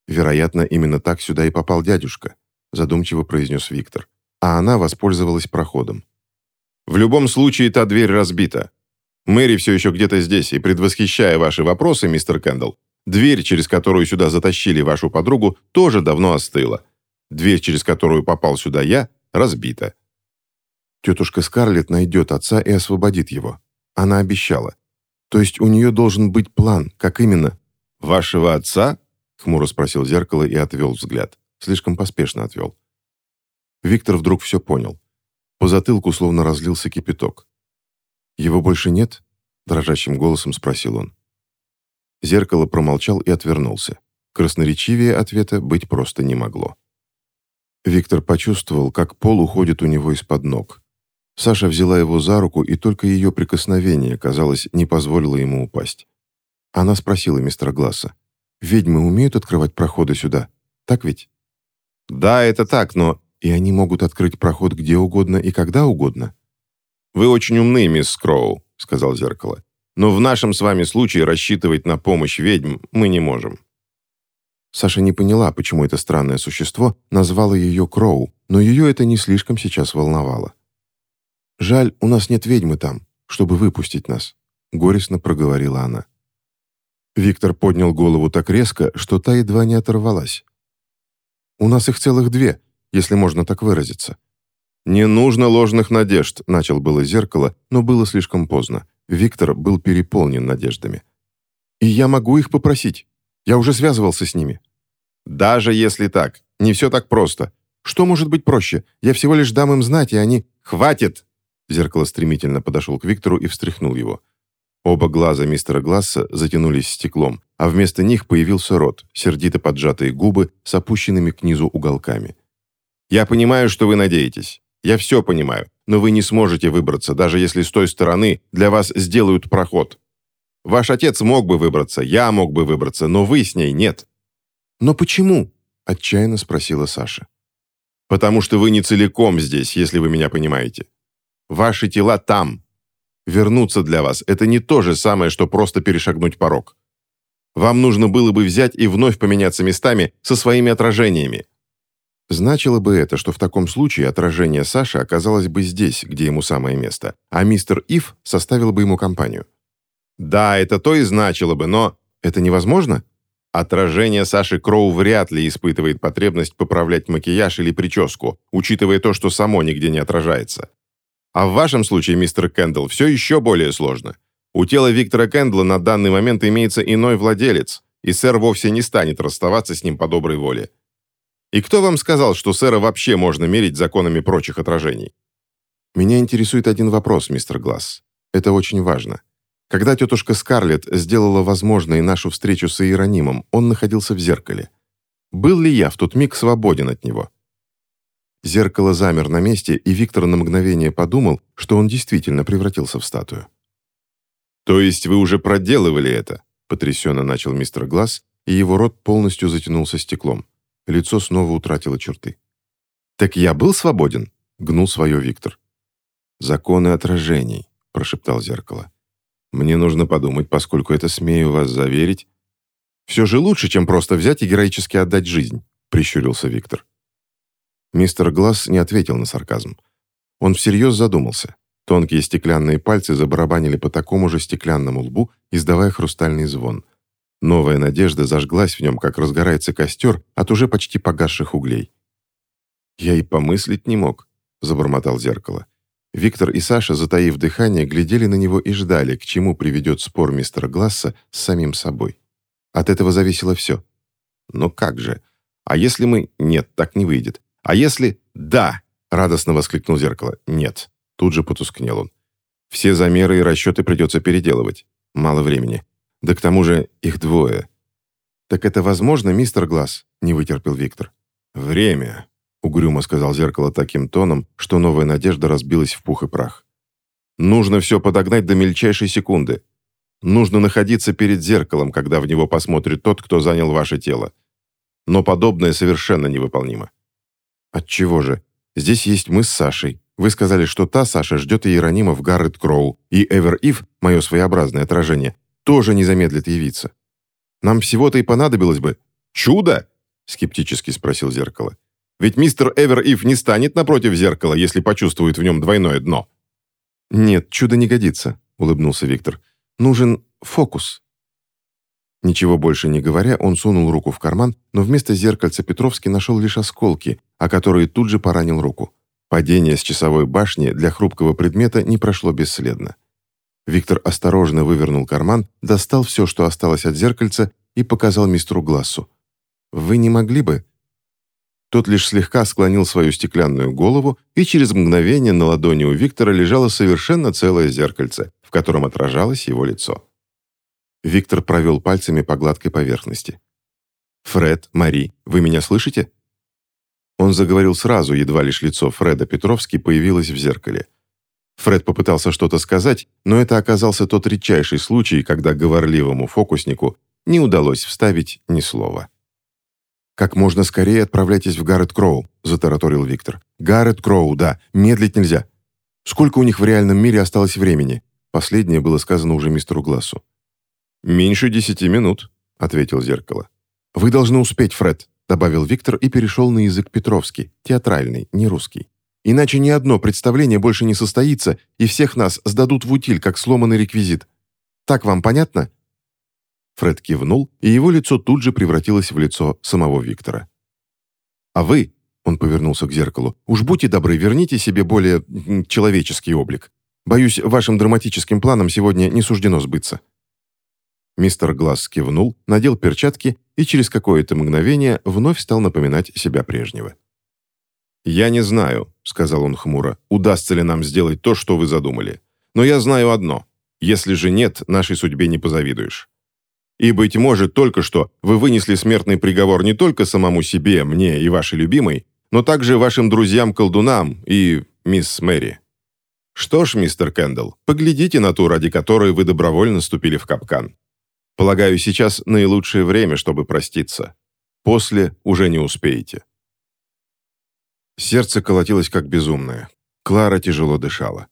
«Вероятно, именно так сюда и попал дядюшка», задумчиво произнес Виктор. «А она воспользовалась проходом». «В любом случае, та дверь разбита. Мэри все еще где-то здесь, и, предвосхищая ваши вопросы, мистер Кэндалл, дверь, через которую сюда затащили вашу подругу, тоже давно остыла. Дверь, через которую попал сюда я, разбита. Тетушка Скарлетт найдет отца и освободит его. Она обещала. То есть у нее должен быть план, как именно? «Вашего отца?» — хмуро спросил зеркало и отвел взгляд. Слишком поспешно отвел. Виктор вдруг все понял. По затылку словно разлился кипяток. «Его больше нет?» — дрожащим голосом спросил он. Зеркало промолчал и отвернулся. Красноречивее ответа быть просто не могло. Виктор почувствовал, как пол уходит у него из-под ног. Саша взяла его за руку, и только ее прикосновение, казалось, не позволило ему упасть. Она спросила мистера Гласса, «Ведьмы умеют открывать проходы сюда? Так ведь?» «Да, это так, но...» «И они могут открыть проход где угодно и когда угодно?» «Вы очень умны, мисс Скроу», — сказал зеркало. «Но в нашем с вами случае рассчитывать на помощь ведьм мы не можем». Саша не поняла, почему это странное существо назвало ее Кроу, но ее это не слишком сейчас волновало. «Жаль, у нас нет ведьмы там, чтобы выпустить нас», — горестно проговорила она. Виктор поднял голову так резко, что та едва не оторвалась. «У нас их целых две, если можно так выразиться. «Не нужно ложных надежд», — начал было зеркало, но было слишком поздно. Виктор был переполнен надеждами. «И я могу их попросить. Я уже связывался с ними». «Даже если так. Не все так просто. Что может быть проще? Я всего лишь дам им знать, и они...» «Хватит!» Зеркало стремительно подошел к Виктору и встряхнул его. Оба глаза мистера Гласса затянулись стеклом, а вместо них появился рот, сердито поджатые губы с опущенными к низу уголками. «Я понимаю, что вы надеетесь. Я все понимаю, но вы не сможете выбраться, даже если с той стороны для вас сделают проход. Ваш отец мог бы выбраться, я мог бы выбраться, но вы с ней нет». «Но почему?» – отчаянно спросила Саша. «Потому что вы не целиком здесь, если вы меня понимаете. Ваши тела там. Вернуться для вас – это не то же самое, что просто перешагнуть порог. Вам нужно было бы взять и вновь поменяться местами со своими отражениями. Значило бы это, что в таком случае отражение Саши оказалось бы здесь, где ему самое место, а мистер Ив составил бы ему компанию. Да, это то и значило бы, но это невозможно? Отражение Саши Кроу вряд ли испытывает потребность поправлять макияж или прическу, учитывая то, что само нигде не отражается. А в вашем случае, мистер Кэндл, все еще более сложно. У тела Виктора Кэндла на данный момент имеется иной владелец, и сэр вовсе не станет расставаться с ним по доброй воле. И кто вам сказал, что сэра вообще можно мерить законами прочих отражений? Меня интересует один вопрос, мистер Гласс. Это очень важно. Когда тетушка Скарлетт сделала возможной нашу встречу с Иеронимом, он находился в зеркале. Был ли я в тот миг свободен от него? Зеркало замер на месте, и Виктор на мгновение подумал, что он действительно превратился в статую. «То есть вы уже проделывали это?» потрясенно начал мистер Гласс, и его рот полностью затянулся стеклом. Лицо снова утратило черты. «Так я был свободен?» — гнул свое Виктор. «Законы отражений», — прошептал зеркало. «Мне нужно подумать, поскольку это смею вас заверить». «Все же лучше, чем просто взять и героически отдать жизнь», — прищурился Виктор. Мистер Глаз не ответил на сарказм. Он всерьез задумался. Тонкие стеклянные пальцы забарабанили по такому же стеклянному лбу, издавая хрустальный звон. Новая надежда зажглась в нем, как разгорается костер от уже почти погасших углей. «Я и помыслить не мог», — забормотал зеркало. Виктор и Саша, затаив дыхание, глядели на него и ждали, к чему приведет спор мистера Гласса с самим собой. От этого зависело все. «Но как же? А если мы...» «Нет, так не выйдет. А если...» «Да!» — радостно воскликнул зеркало. «Нет». Тут же потускнел он. «Все замеры и расчеты придется переделывать. Мало времени. Да к тому же их двое. «Так это возможно, мистер Глаз?» – не вытерпел Виктор. «Время», – угрюмо сказал зеркало таким тоном, что новая надежда разбилась в пух и прах. «Нужно все подогнать до мельчайшей секунды. Нужно находиться перед зеркалом, когда в него посмотрит тот, кто занял ваше тело. но подобное совершенно невыполнимо. Отчего же? Здесь есть мы с Сашей. Вы сказали, что та Саша ждет Иеронима в Гаррет Кроу, и Эвер Ив, мое своеобразное отражение, тоже не замедлит явиться. Нам всего-то и понадобилось бы... «Чудо?» — скептически спросил зеркало. «Ведь мистер Эвер Ив не станет напротив зеркала, если почувствует в нем двойное дно». «Нет, чудо не годится», — улыбнулся Виктор. «Нужен фокус». Ничего больше не говоря, он сунул руку в карман, но вместо зеркальца Петровский нашел лишь осколки, о которые тут же поранил руку. Падение с часовой башни для хрупкого предмета не прошло бесследно. Виктор осторожно вывернул карман, достал все, что осталось от зеркальца, и показал мистеру Глассу. «Вы не могли бы?» Тот лишь слегка склонил свою стеклянную голову, и через мгновение на ладони у Виктора лежало совершенно целое зеркальце, в котором отражалось его лицо. Виктор провел пальцами по гладкой поверхности. «Фред, Мари, вы меня слышите?» Он заговорил сразу, едва лишь лицо Фреда Петровски появилось в зеркале. Фред попытался что-то сказать, но это оказался тот редчайший случай, когда говорливому фокуснику не удалось вставить ни слова. «Как можно скорее отправляйтесь в Гаррет Кроу», — затараторил Виктор. «Гаррет Кроу, да, медлить нельзя. Сколько у них в реальном мире осталось времени?» Последнее было сказано уже мистеру Глассу. «Меньше десяти минут», — ответил зеркало. «Вы должны успеть, Фред добавил Виктор и перешел на язык Петровский, театральный, не русский. Иначе ни одно представление больше не состоится, и всех нас сдадут в утиль, как сломанный реквизит. Так вам понятно?» Фред кивнул, и его лицо тут же превратилось в лицо самого Виктора. «А вы», — он повернулся к зеркалу, «уж будьте добры, верните себе более человеческий облик. Боюсь, вашим драматическим планам сегодня не суждено сбыться». Мистер Глаз кивнул, надел перчатки и через какое-то мгновение вновь стал напоминать себя прежнего. «Я не знаю», — сказал он хмуро, — «удастся ли нам сделать то, что вы задумали. Но я знаю одно. Если же нет, нашей судьбе не позавидуешь. И, быть может, только что вы вынесли смертный приговор не только самому себе, мне и вашей любимой, но также вашим друзьям-колдунам и мисс Мэри. Что ж, мистер Кэндалл, поглядите на ту, ради которой вы добровольно ступили в капкан. Полагаю, сейчас наилучшее время, чтобы проститься. После уже не успеете». Сердце колотилось как безумное. Клара тяжело дышала.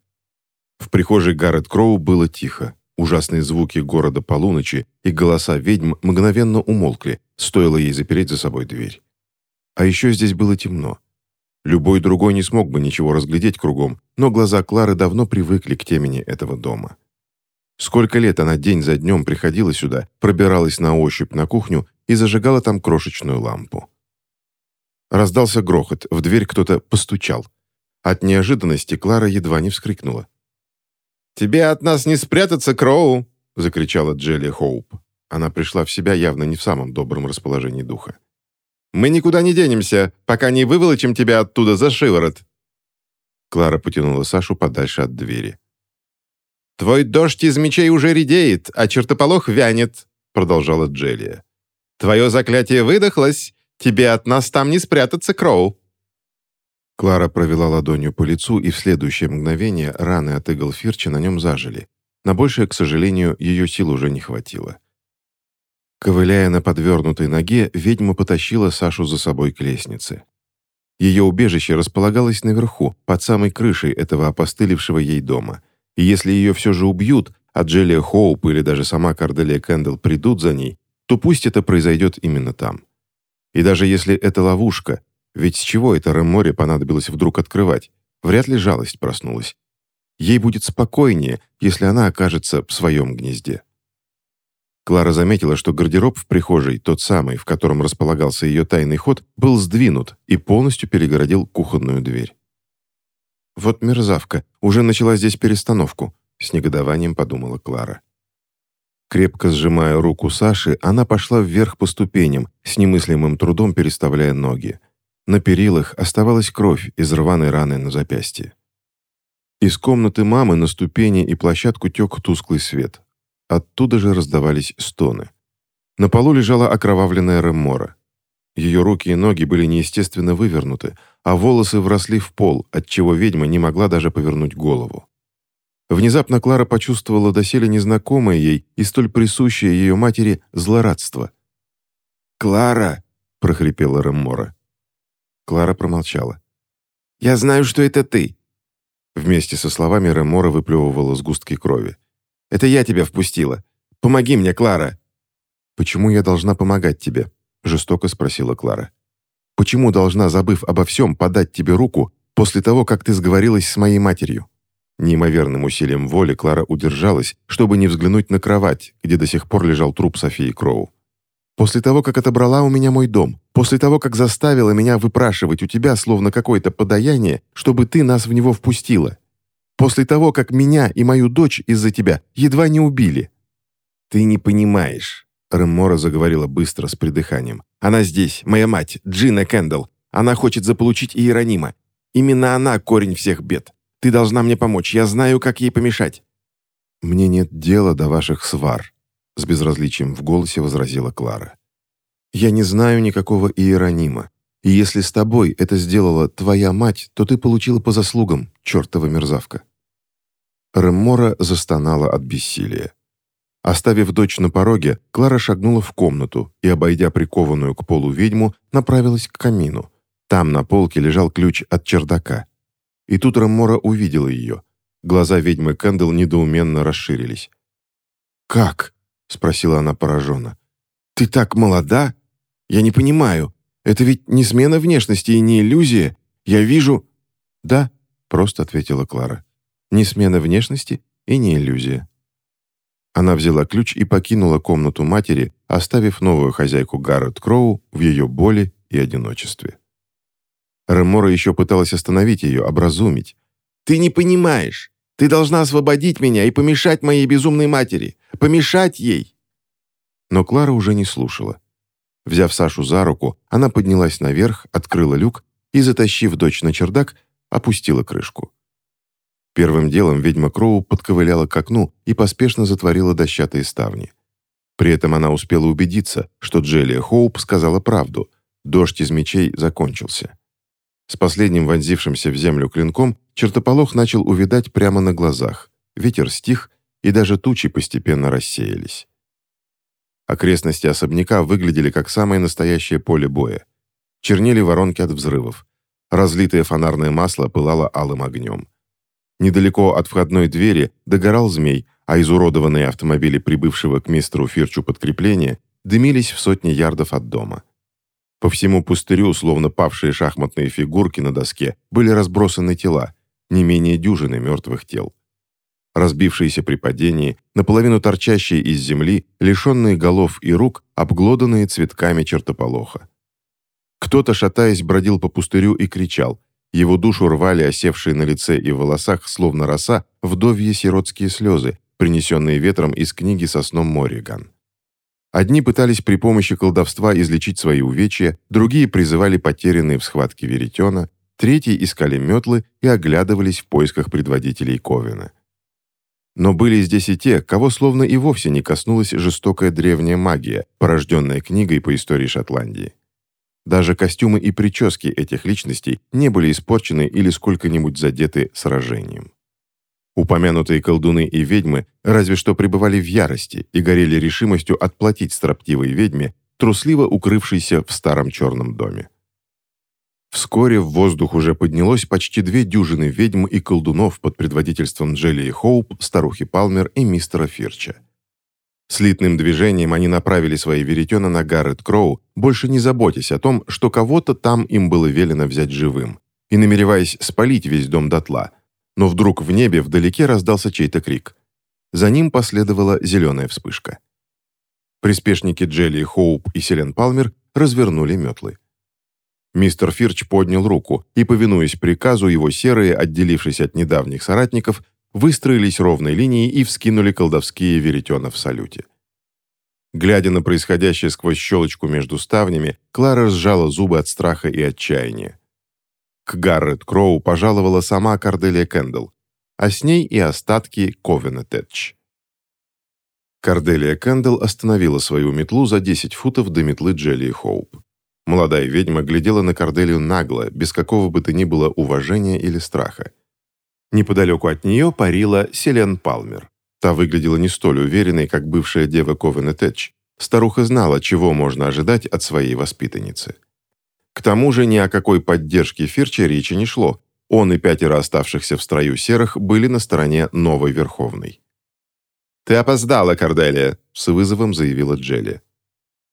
В прихожей Гаррет Кроу было тихо. Ужасные звуки города полуночи и голоса ведьм мгновенно умолкли, стоило ей запереть за собой дверь. А еще здесь было темно. Любой другой не смог бы ничего разглядеть кругом, но глаза Клары давно привыкли к темени этого дома. Сколько лет она день за днем приходила сюда, пробиралась на ощупь на кухню и зажигала там крошечную лампу. Раздался грохот, в дверь кто-то постучал. От неожиданности Клара едва не вскрикнула. «Тебе от нас не спрятаться, Кроу!» — закричала Джелли Хоуп. Она пришла в себя явно не в самом добром расположении духа. «Мы никуда не денемся, пока не выволочим тебя оттуда за шиворот!» Клара потянула Сашу подальше от двери. «Твой дождь из мечей уже редеет, а чертополох вянет», — продолжала Джелия. «Твое заклятие выдохлось. Тебе от нас там не спрятаться, Кроу». Клара провела ладонью по лицу, и в следующее мгновение раны от игл Фирча на нем зажили. На большее, к сожалению, ее сил уже не хватило. Ковыляя на подвернутой ноге, ведьма потащила Сашу за собой к лестнице. Ее убежище располагалось наверху, под самой крышей этого опостылевшего ей дома — и если ее все же убьют, а Джелия Хоуп или даже сама Карделия Кэндалл придут за ней, то пусть это произойдет именно там. И даже если это ловушка, ведь с чего это Реморе понадобилось вдруг открывать? Вряд ли жалость проснулась. Ей будет спокойнее, если она окажется в своем гнезде. Клара заметила, что гардероб в прихожей, тот самый, в котором располагался ее тайный ход, был сдвинут и полностью перегородил кухонную дверь. «Вот мерзавка, уже начала здесь перестановку», — с негодованием подумала Клара. Крепко сжимая руку Саши, она пошла вверх по ступеням, с немыслимым трудом переставляя ноги. На перилах оставалась кровь из рваной раны на запястье. Из комнаты мамы на ступени и площадку тек тусклый свет. Оттуда же раздавались стоны. На полу лежала окровавленная Реммора. Ее руки и ноги были неестественно вывернуты, а волосы вросли в пол, отчего ведьма не могла даже повернуть голову. Внезапно Клара почувствовала доселе незнакомое ей и столь присущее ее матери злорадство. «Клара!» прохрипела Реммора. Клара промолчала. «Я знаю, что это ты!» Вместе со словами Ремора выплевывала сгустки крови. «Это я тебя впустила. Помоги мне, Клара!» «Почему я должна помогать тебе?» Жестоко спросила Клара. «Почему должна, забыв обо всем, подать тебе руку после того, как ты сговорилась с моей матерью?» Неимоверным усилием воли Клара удержалась, чтобы не взглянуть на кровать, где до сих пор лежал труп Софии Кроу. «После того, как отобрала у меня мой дом, после того, как заставила меня выпрашивать у тебя, словно какое-то подаяние, чтобы ты нас в него впустила. После того, как меня и мою дочь из-за тебя едва не убили». «Ты не понимаешь», Реммора заговорила быстро, с придыханием. «Она здесь, моя мать, Джина Кэндалл. Она хочет заполучить Иеронима. Именно она корень всех бед. Ты должна мне помочь, я знаю, как ей помешать». «Мне нет дела до ваших свар», — с безразличием в голосе возразила Клара. «Я не знаю никакого Иеронима, и если с тобой это сделала твоя мать, то ты получила по заслугам, чертова мерзавка». Реммора застонала от бессилия. Оставив дочь на пороге, Клара шагнула в комнату и, обойдя прикованную к полу ведьму, направилась к камину. Там на полке лежал ключ от чердака. И тут Рамора увидела ее. Глаза ведьмы Кэндл недоуменно расширились. «Как?» — спросила она пораженно. «Ты так молода? Я не понимаю. Это ведь не смена внешности и не иллюзия. Я вижу...» «Да», — просто ответила Клара. «Не смена внешности и не иллюзия». Она взяла ключ и покинула комнату матери, оставив новую хозяйку Гаррет Кроу в ее боли и одиночестве. Ремора еще пыталась остановить ее, образумить. «Ты не понимаешь! Ты должна освободить меня и помешать моей безумной матери! Помешать ей!» Но Клара уже не слушала. Взяв Сашу за руку, она поднялась наверх, открыла люк и, затащив дочь на чердак, опустила крышку. Первым делом ведьма Кроу подковыляла к окну и поспешно затворила дощатые ставни. При этом она успела убедиться, что Джелия Хоуп сказала правду. Дождь из мечей закончился. С последним вонзившимся в землю клинком чертополох начал увидать прямо на глазах. Ветер стих, и даже тучи постепенно рассеялись. Окрестности особняка выглядели как самое настоящее поле боя. Чернели воронки от взрывов. Разлитое фонарное масло пылало алым огнем. Недалеко от входной двери догорал змей, а изуродованные автомобили прибывшего к мистеру Фирчу подкрепления дымились в сотни ярдов от дома. По всему пустырю, словно павшие шахматные фигурки на доске, были разбросаны тела, не менее дюжины мертвых тел. Разбившиеся при падении, наполовину торчащие из земли, лишенные голов и рук, обглоданные цветками чертополоха. Кто-то, шатаясь, бродил по пустырю и кричал – его душу рвали осевшие на лице и волосах, словно роса, вдовье сиротские слезы, принесенные ветром из книги со сном Морриган. Одни пытались при помощи колдовства излечить свои увечья, другие призывали потерянные в схватке веретена, третьи искали метлы и оглядывались в поисках предводителей Ковена. Но были здесь и те, кого словно и вовсе не коснулась жестокая древняя магия, порожденная книгой по истории Шотландии. Даже костюмы и прически этих личностей не были испорчены или сколько-нибудь задеты сражением. Упомянутые колдуны и ведьмы разве что пребывали в ярости и горели решимостью отплатить строптивой ведьме, трусливо укрывшейся в старом черном доме. Вскоре в воздух уже поднялось почти две дюжины ведьм и колдунов под предводительством Джелли Хоуп, старухи Палмер и мистера Фирча. Слитным движением они направили свои веретена на Гаррет Кроу, больше не заботясь о том, что кого-то там им было велено взять живым, и намереваясь спалить весь дом дотла. Но вдруг в небе вдалеке раздался чей-то крик. За ним последовала зеленая вспышка. Приспешники Джелли Хоуп и Селен Палмер развернули метлы. Мистер Фирч поднял руку, и, повинуясь приказу, его серые, отделившись от недавних соратников, выстроились ровной линией и вскинули колдовские веретена в салюте. Глядя на происходящее сквозь щелочку между ставнями, Клара сжала зубы от страха и отчаяния. К Гаррет Кроу пожаловала сама Корделия Кэндл, а с ней и остатки Ковена Тэтч. Корделия Кэндл остановила свою метлу за 10 футов до метлы Джелли Хоуп. Молодая ведьма глядела на Карделию нагло, без какого бы то ни было уважения или страха. Неподалеку от нее парила Селен Палмер. Та выглядела не столь уверенной, как бывшая дева Ковена Тэтч. Старуха знала, чего можно ожидать от своей воспитанницы. К тому же ни о какой поддержке Фирча речи не шло. Он и пятеро оставшихся в строю серых были на стороне новой Верховной. «Ты опоздала, Корделия», — с вызовом заявила Джелли.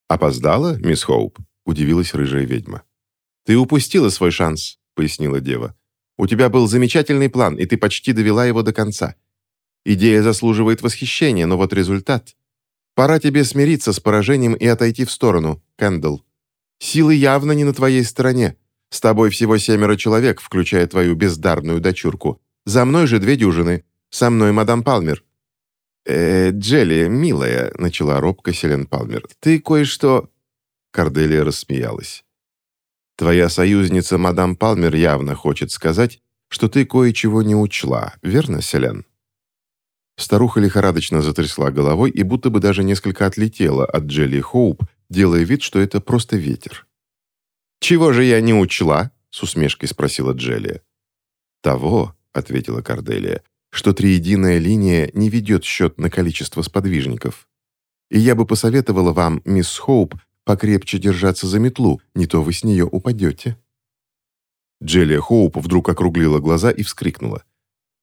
«Опоздала, мисс Хоуп?» — удивилась рыжая ведьма. «Ты упустила свой шанс», — пояснила дева. «У тебя был замечательный план, и ты почти довела его до конца. Идея заслуживает восхищения, но вот результат. Пора тебе смириться с поражением и отойти в сторону, Кэндалл. Силы явно не на твоей стороне. С тобой всего семеро человек, включая твою бездарную дочурку. За мной же две дюжины. Со мной мадам Палмер». «Э, Джелли, милая», — начала робко Селен Палмер, — «ты кое-что...» Корделия рассмеялась. «Твоя союзница мадам Палмер явно хочет сказать, что ты кое-чего не учла, верно, Селен?» Старуха лихорадочно затрясла головой и будто бы даже несколько отлетела от Джелли Хоуп, делая вид, что это просто ветер. «Чего же я не учла?» — с усмешкой спросила Джелли. «Того», — ответила Корделия, «что триединая линия не ведет счет на количество сподвижников. И я бы посоветовала вам, мисс Хоуп, покрепче держаться за метлу, не то вы с нее упадете». Джелия Хоуп вдруг округлила глаза и вскрикнула.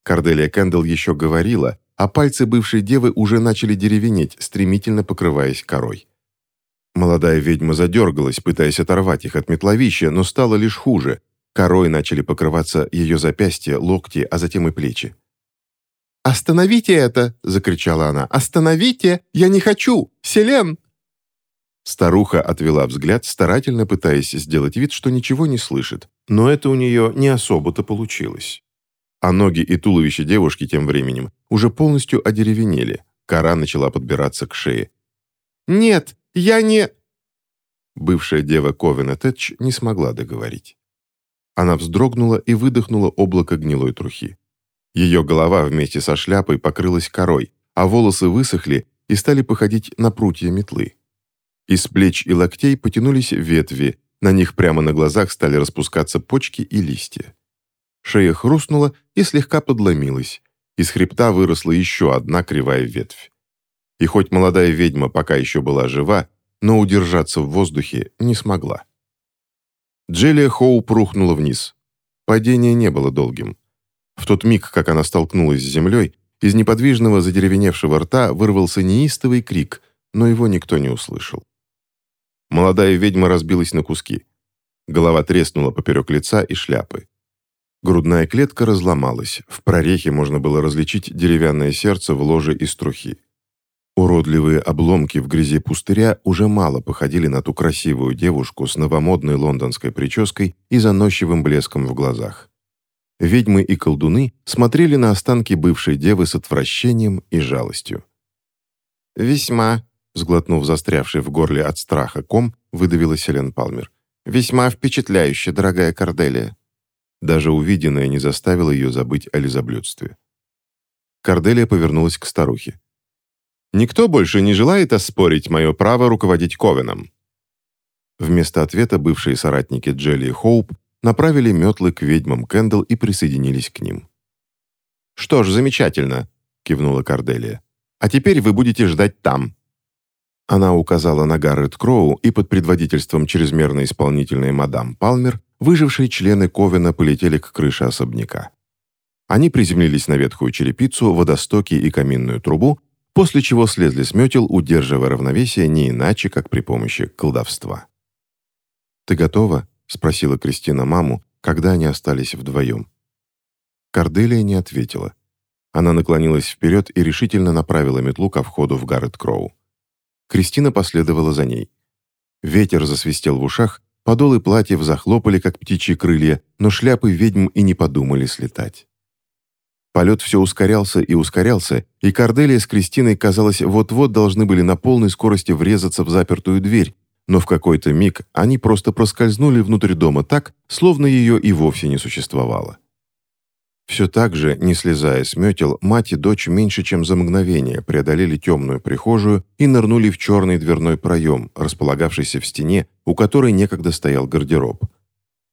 Корделия Кэндалл еще говорила, а пальцы бывшей девы уже начали деревенеть, стремительно покрываясь корой. Молодая ведьма задергалась, пытаясь оторвать их от метловища, но стало лишь хуже. Корой начали покрываться ее запястья, локти, а затем и плечи. «Остановите это!» — закричала она. «Остановите! Я не хочу! Селен!» Старуха отвела взгляд, старательно пытаясь сделать вид, что ничего не слышит, но это у нее не особо-то получилось а ноги и туловище девушки тем временем уже полностью одеревенели. Кора начала подбираться к шее. «Нет, я не...» Бывшая дева Ковена Тэтч не смогла договорить. Она вздрогнула и выдохнула облако гнилой трухи. Ее голова вместе со шляпой покрылась корой, а волосы высохли и стали походить на прутья метлы. Из плеч и локтей потянулись ветви, на них прямо на глазах стали распускаться почки и листья. Шея хрустнула и слегка подломилась. Из хребта выросла еще одна кривая ветвь. И хоть молодая ведьма пока еще была жива, но удержаться в воздухе не смогла. Джелия Хоуп рухнула вниз. Падение не было долгим. В тот миг, как она столкнулась с землей, из неподвижного задеревеневшего рта вырвался неистовый крик, но его никто не услышал. Молодая ведьма разбилась на куски. Голова треснула поперек лица и шляпы. Грудная клетка разломалась, в прорехе можно было различить деревянное сердце в ложе из трухи. Уродливые обломки в грязи пустыря уже мало походили на ту красивую девушку с новомодной лондонской прической и заносчивым блеском в глазах. Ведьмы и колдуны смотрели на останки бывшей девы с отвращением и жалостью. «Весьма», — сглотнув застрявший в горле от страха ком, выдавила Селен Палмер. «Весьма впечатляюще, дорогая Корделия». Даже увиденное не заставило ее забыть о лизоблюдстве. Корделия повернулась к старухе. «Никто больше не желает оспорить мое право руководить Ковеном?» Вместо ответа бывшие соратники Джелли и Хоуп направили метлы к ведьмам Кэндалл и присоединились к ним. «Что ж, замечательно», — кивнула Корделия. «А теперь вы будете ждать там». Она указала на Гаррет Кроу и под предводительством чрезмерно исполнительной мадам Палмер выжившие члены Ковена полетели к крыше особняка. Они приземлились на ветхую черепицу, водостоки и каминную трубу, после чего слезли с метел, удерживая равновесие не иначе, как при помощи колдовства. «Ты готова?» — спросила Кристина маму, когда они остались вдвоем. Корделия не ответила. Она наклонилась вперед и решительно направила метлу ко входу в Гаррет Кроу. Кристина последовала за ней. Ветер засвистел в ушах, Подолы платьев захлопали, как птичьи крылья, но шляпы ведьм и не подумали слетать. Полет все ускорялся и ускорялся, и Корделия с Кристиной, казалось, вот-вот должны были на полной скорости врезаться в запертую дверь, но в какой-то миг они просто проскользнули внутрь дома так, словно ее и вовсе не существовало. Все так же, не слезая с метел, мать и дочь меньше чем за мгновение преодолели темную прихожую и нырнули в черный дверной проем, располагавшийся в стене, у которой некогда стоял гардероб.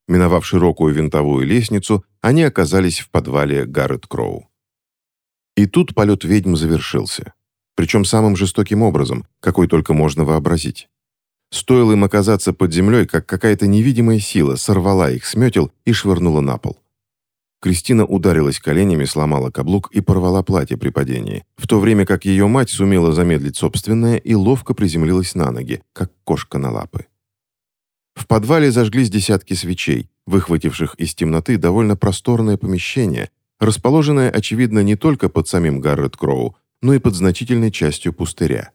Миновав широкую винтовую лестницу, они оказались в подвале Гаррет Кроу. И тут полет ведьм завершился. причем самым жестоким образом, какой только можно вообразить. Стоило им оказаться под землей, как какая-то невидимая сила сорвала их с метел и швырнула на пол. Кристина ударилась коленями, сломала каблук и порвала платье при падении, в то время как ее мать сумела замедлить собственное и ловко приземлилась на ноги, как кошка на лапы. В подвале зажглись десятки свечей, выхвативших из темноты довольно просторное помещение, расположенное, очевидно, не только под самим Гаррет Кроу, но и под значительной частью пустыря.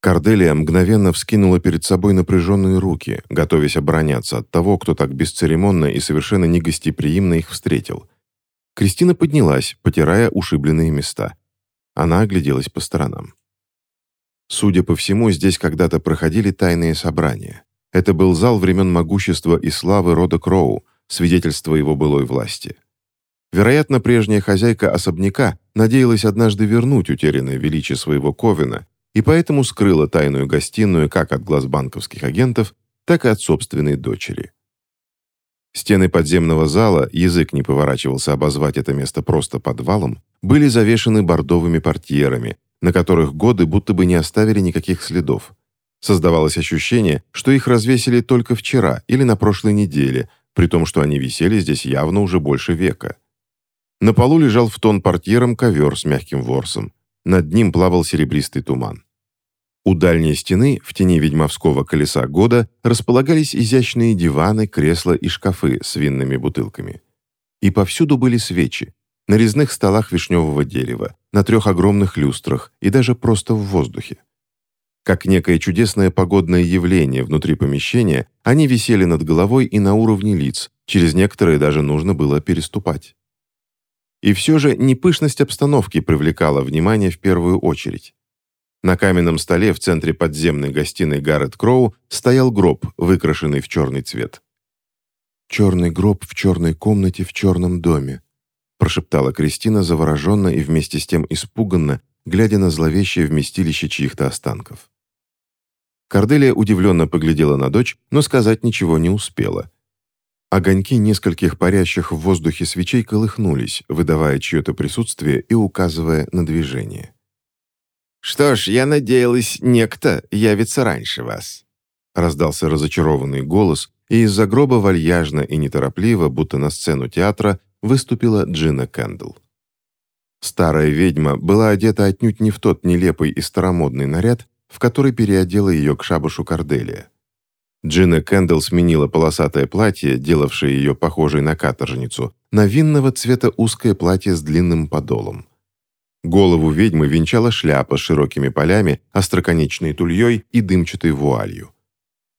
Корделия мгновенно вскинула перед собой напряженные руки, готовясь обороняться от того, кто так бесцеремонно и совершенно негостеприимно их встретил. Кристина поднялась, потирая ушибленные места. Она огляделась по сторонам. Судя по всему, здесь когда-то проходили тайные собрания. Это был зал времен могущества и славы рода Кроу, свидетельство его былой власти. Вероятно, прежняя хозяйка особняка надеялась однажды вернуть утерянное величие своего Ковина и поэтому скрыла тайную гостиную как от глаз банковских агентов, так и от собственной дочери. Стены подземного зала, язык не поворачивался обозвать это место просто подвалом, были завешены бордовыми портьерами, на которых годы будто бы не оставили никаких следов. Создавалось ощущение, что их развесили только вчера или на прошлой неделе, при том, что они висели здесь явно уже больше века. На полу лежал в тон портьером ковер с мягким ворсом. Над ним плавал серебристый туман. У дальней стены, в тени ведьмовского колеса года, располагались изящные диваны, кресла и шкафы с винными бутылками. И повсюду были свечи, на резных столах вишневого дерева, на трех огромных люстрах и даже просто в воздухе. Как некое чудесное погодное явление внутри помещения, они висели над головой и на уровне лиц, через некоторые даже нужно было переступать. И все же не пышность обстановки привлекала внимание в первую очередь. На каменном столе в центре подземной гостиной Гаррет Кроу стоял гроб, выкрашенный в черный цвет. «Черный гроб в черной комнате в черном доме», прошептала Кристина завороженно и вместе с тем испуганно, глядя на зловещее вместилище чьих-то останков. Корделия удивленно поглядела на дочь, но сказать ничего не успела. Огоньки нескольких парящих в воздухе свечей колыхнулись, выдавая чье-то присутствие и указывая на движение. «Что ж, я надеялась, некто явится раньше вас», раздался разочарованный голос, и из-за гроба вальяжно и неторопливо, будто на сцену театра, выступила Джина Кэндл. Старая ведьма была одета отнюдь не в тот нелепый и старомодный наряд, в который переодела ее к шабашу Корделия. Джина Кэндл сменила полосатое платье, делавшее ее похожей на каторжницу, на винного цвета узкое платье с длинным подолом. Голову ведьмы венчала шляпа с широкими полями, остроконечной тульей и дымчатой вуалью.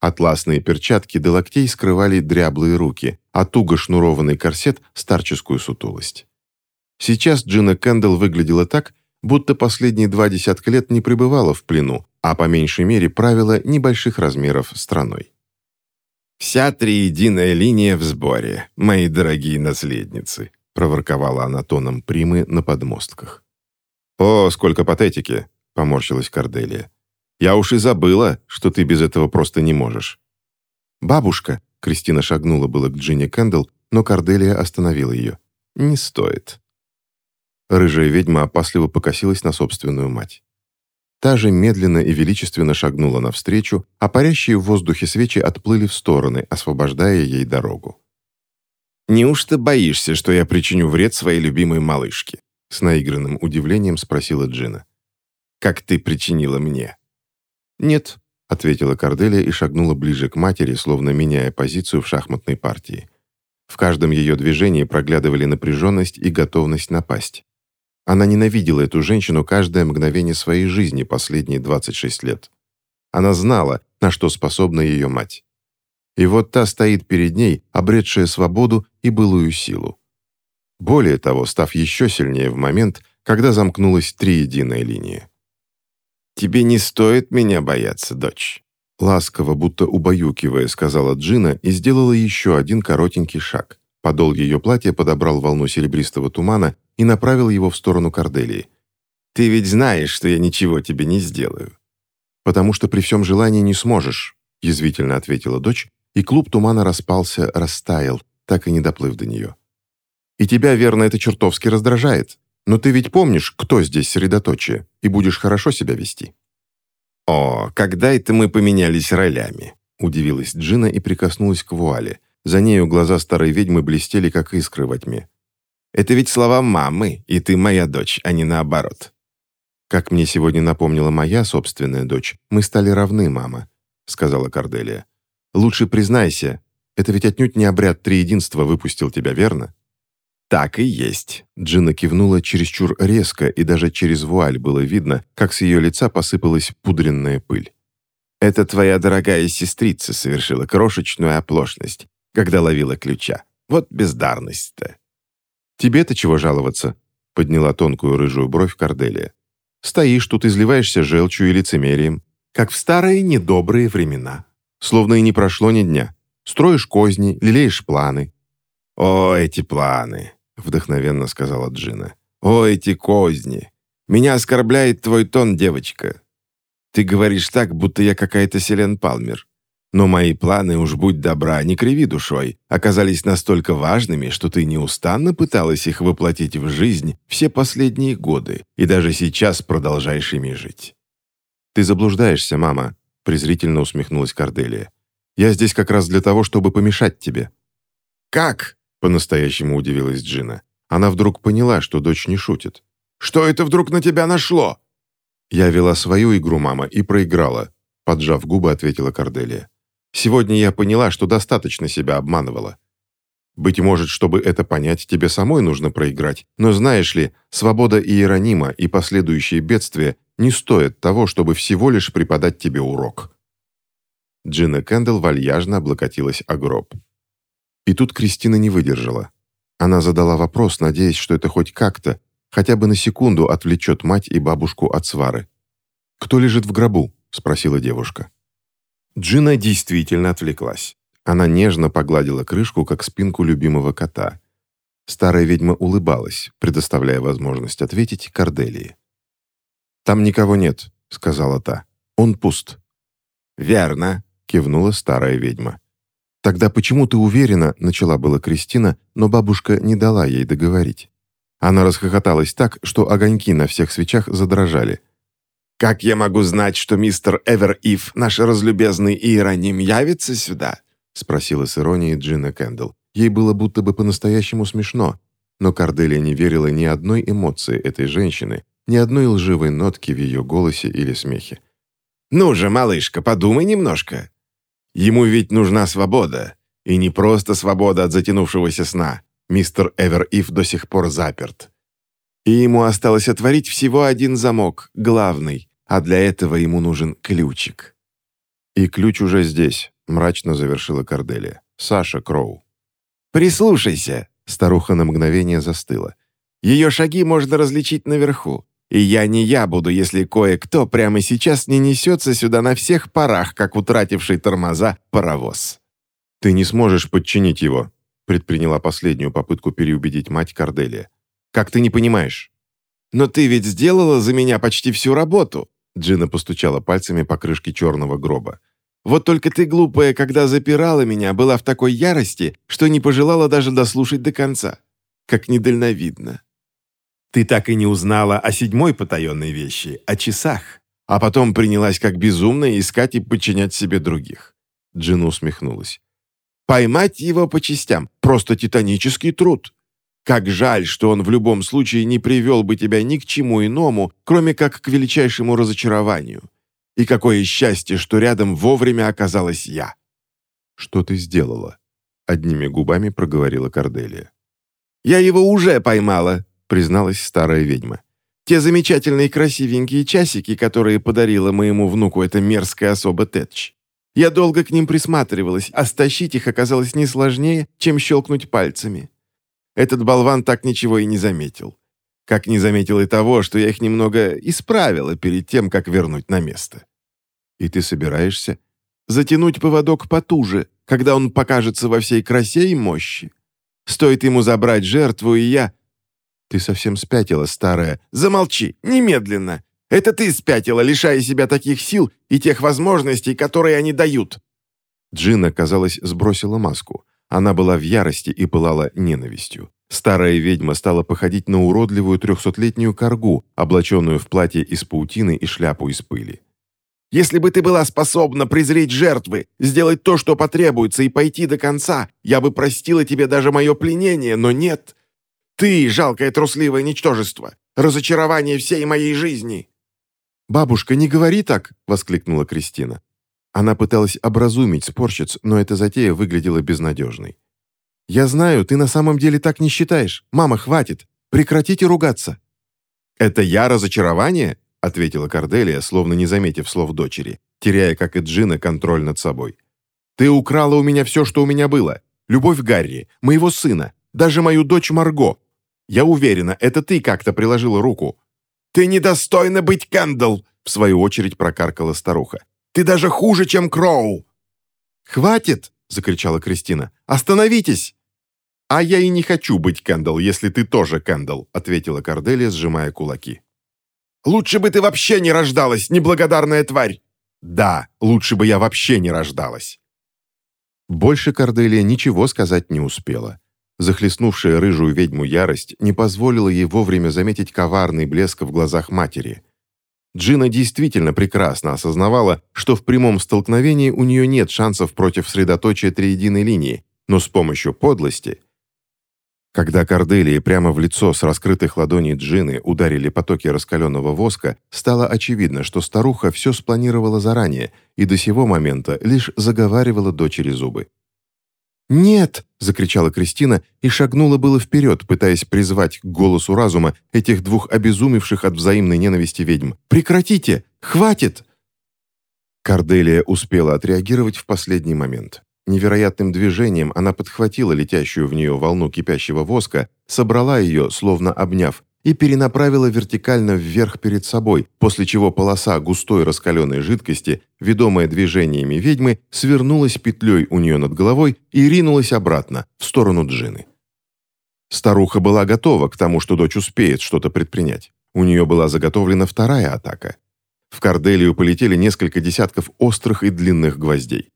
Атласные перчатки до локтей скрывали дряблые руки, а туго шнурованный корсет – старческую сутулость. Сейчас Джина Кэндл выглядела так, будто последние два десятка лет не пребывала в плену, а по меньшей мере правила небольших размеров страной. «Вся триединая линия в сборе, мои дорогие наследницы», проворковала она тоном примы на подмостках. «О, сколько патетики!» — поморщилась Корделия. «Я уж и забыла, что ты без этого просто не можешь». «Бабушка!» — Кристина шагнула было к Джинни Кэндл, но Корделия остановила ее. «Не стоит». Рыжая ведьма опасливо покосилась на собственную мать. Та же медленно и величественно шагнула навстречу, а парящие в воздухе свечи отплыли в стороны, освобождая ей дорогу. «Неужто боишься, что я причиню вред своей любимой малышке?» С наигранным удивлением спросила Джина. «Как ты причинила мне?» «Нет», — ответила Корделия и шагнула ближе к матери, словно меняя позицию в шахматной партии. В каждом ее движении проглядывали напряженность и готовность напасть. Она ненавидела эту женщину каждое мгновение своей жизни последние 26 лет. Она знала, на что способна ее мать. И вот та стоит перед ней, обретшая свободу и былую силу. Более того, став еще сильнее в момент, когда замкнулась триединая линия. «Тебе не стоит меня бояться, дочь», ласково, будто убаюкивая, сказала Джина и сделала еще один коротенький шаг. Подол ее платья подобрал волну серебристого тумана и направил его в сторону Корделии. «Ты ведь знаешь, что я ничего тебе не сделаю». «Потому что при всем желании не сможешь», язвительно ответила дочь, и клуб тумана распался, растаял, так и не доплыв до нее. «И тебя, верно, это чертовски раздражает. Но ты ведь помнишь, кто здесь средоточие, и будешь хорошо себя вести». «О, когда это мы поменялись ролями?» – удивилась Джина и прикоснулась к вуале. За нею глаза старой ведьмы блестели, как искры во тьме. «Это ведь слова мамы, и ты моя дочь, а не наоборот». «Как мне сегодня напомнила моя собственная дочь, мы стали равны, мама», — сказала Корделия. «Лучше признайся, это ведь отнюдь не обряд триединства выпустил тебя, верно?» «Так и есть». Джина кивнула чересчур резко, и даже через вуаль было видно, как с ее лица посыпалась пудренная пыль. «Это твоя дорогая сестрица совершила крошечную оплошность, когда ловила ключа. Вот бездарность-то». «Тебе-то чего жаловаться?» — подняла тонкую рыжую бровь Корделия. «Стоишь тут, изливаешься желчью и лицемерием, как в старые недобрые времена. Словно и не прошло ни дня. Строишь козни, лелеешь планы». «О, эти планы!» — вдохновенно сказала Джина. «О, эти козни! Меня оскорбляет твой тон, девочка. Ты говоришь так, будто я какая-то Селен Палмер. Но мои планы, уж будь добра, не криви душой, оказались настолько важными, что ты неустанно пыталась их воплотить в жизнь все последние годы и даже сейчас продолжаешь ими жить». «Ты заблуждаешься, мама», — презрительно усмехнулась Корделия. «Я здесь как раз для того, чтобы помешать тебе». «Как?» По-настоящему удивилась Джина. Она вдруг поняла, что дочь не шутит. «Что это вдруг на тебя нашло?» «Я вела свою игру, мама, и проиграла», поджав губы, ответила Корделия. «Сегодня я поняла, что достаточно себя обманывала. Быть может, чтобы это понять, тебе самой нужно проиграть, но знаешь ли, свобода Иеронима и последующие бедствия не стоят того, чтобы всего лишь преподать тебе урок». Джина Кэндалл вальяжно облокотилась о гроб. И тут Кристина не выдержала. Она задала вопрос, надеясь, что это хоть как-то, хотя бы на секунду отвлечет мать и бабушку от свары. «Кто лежит в гробу?» – спросила девушка. Джина действительно отвлеклась. Она нежно погладила крышку, как спинку любимого кота. Старая ведьма улыбалась, предоставляя возможность ответить Корделии. «Там никого нет», — сказала та. «Он пуст». «Верно», — кивнула старая ведьма. «Тогда почему ты уверена?» – начала была Кристина, но бабушка не дала ей договорить. Она расхохоталась так, что огоньки на всех свечах задрожали. «Как я могу знать, что мистер Эвер Ив, наш разлюбезный Иероним, явится сюда?» – спросила с иронией Джина Кэндл. Ей было будто бы по-настоящему смешно, но Корделия не верила ни одной эмоции этой женщины, ни одной лживой нотки в ее голосе или смехе. «Ну же, малышка, подумай немножко. Ему ведь нужна свобода. И не просто свобода от затянувшегося сна. Мистер Эвер Ив до сих пор заперт. И ему осталось отворить всего один замок, главный, а для этого ему нужен ключик. «И ключ уже здесь», — мрачно завершила Корделия. «Саша Кроу». «Прислушайся», — старуха на мгновение застыла. «Ее шаги можно различить наверху. И я не я буду, если кое-кто прямо сейчас не несется сюда на всех парах, как утративший тормоза паровоз. «Ты не сможешь подчинить его», — предприняла последнюю попытку переубедить мать Корделия. «Как ты не понимаешь?» «Но ты ведь сделала за меня почти всю работу», Джина постучала пальцами по крышке черного гроба. «Вот только ты, глупая, когда запирала меня, была в такой ярости, что не пожелала даже дослушать до конца. Как недальновидно. Ты так и не узнала о седьмой потаенной вещи, о часах, а потом принялась как безумная искать и подчинять себе других». Джин усмехнулась. «Поймать его по частям — просто титанический труд. Как жаль, что он в любом случае не привел бы тебя ни к чему иному, кроме как к величайшему разочарованию. И какое счастье, что рядом вовремя оказалась я». «Что ты сделала?» — одними губами проговорила Корделия. «Я его уже поймала», призналась старая ведьма. «Те замечательные красивенькие часики, которые подарила моему внуку эта мерзкая особа Тэтч. Я долго к ним присматривалась, а стащить их оказалось не сложнее, чем щелкнуть пальцами. Этот болван так ничего и не заметил. Как не заметил и того, что я их немного исправила перед тем, как вернуть на место. И ты собираешься затянуть поводок потуже, когда он покажется во всей красе и мощи. Стоит ему забрать жертву, и я «Ты совсем спятила, старая». «Замолчи! Немедленно! Это ты спятила, лишая себя таких сил и тех возможностей, которые они дают!» Джина, казалось, сбросила маску. Она была в ярости и пылала ненавистью. Старая ведьма стала походить на уродливую трехсотлетнюю коргу, облаченную в платье из паутины и шляпу из пыли. «Если бы ты была способна презреть жертвы, сделать то, что потребуется, и пойти до конца, я бы простила тебе даже мое пленение, но нет. Ты — жалкое трусливое ничтожество, разочарование всей моей жизни!» «Бабушка, не говори так!» — воскликнула Кристина. Она пыталась образумить спорщиц, но эта затея выглядела безнадежной. «Я знаю, ты на самом деле так не считаешь. Мама, хватит. Прекратите ругаться». «Это я разочарование?» — ответила Корделия, словно не заметив слов дочери, теряя, как и Джина, контроль над собой. «Ты украла у меня все, что у меня было. Любовь Гарри, моего сына, даже мою дочь Марго. Я уверена, это ты как-то приложила руку». «Ты недостойна быть Кэндалл!» — в свою очередь прокаркала старуха. «Ты даже хуже, чем Кроу!» «Хватит!» — закричала Кристина. «Остановитесь!» «А я и не хочу быть Кэндалл, если ты тоже Кэндалл», — ответила Корделия, сжимая кулаки. «Лучше бы ты вообще не рождалась, неблагодарная тварь!» «Да, лучше бы я вообще не рождалась!» Больше Корделия ничего сказать не успела. Захлестнувшая рыжую ведьму ярость не позволила ей вовремя заметить коварный блеск в глазах матери. Джина действительно прекрасно осознавала, что в прямом столкновении у нее нет шансов против средоточия триединой линии, но с помощью подлости – когда Корделии прямо в лицо с раскрытых ладоней Джины ударили потоки раскаленного воска, стало очевидно, что старуха все спланировала заранее и до сего момента лишь заговаривала дочери зубы. «Нет!» — закричала Кристина и шагнула было вперед, пытаясь призвать к голосу разума этих двух обезумевших от взаимной ненависти ведьм. «Прекратите! Хватит!» Корделия успела отреагировать в последний момент. Невероятным движением она подхватила летящую в нее волну кипящего воска, собрала ее, словно обняв, и перенаправила вертикально вверх перед собой, после чего полоса густой раскаленной жидкости, ведомая движениями ведьмы, свернулась петлей у нее над головой и ринулась обратно, в сторону Джины. Старуха была готова к тому, что дочь успеет что-то предпринять. У нее была заготовлена вторая атака. В Корделию полетели несколько десятков острых и длинных гвоздей.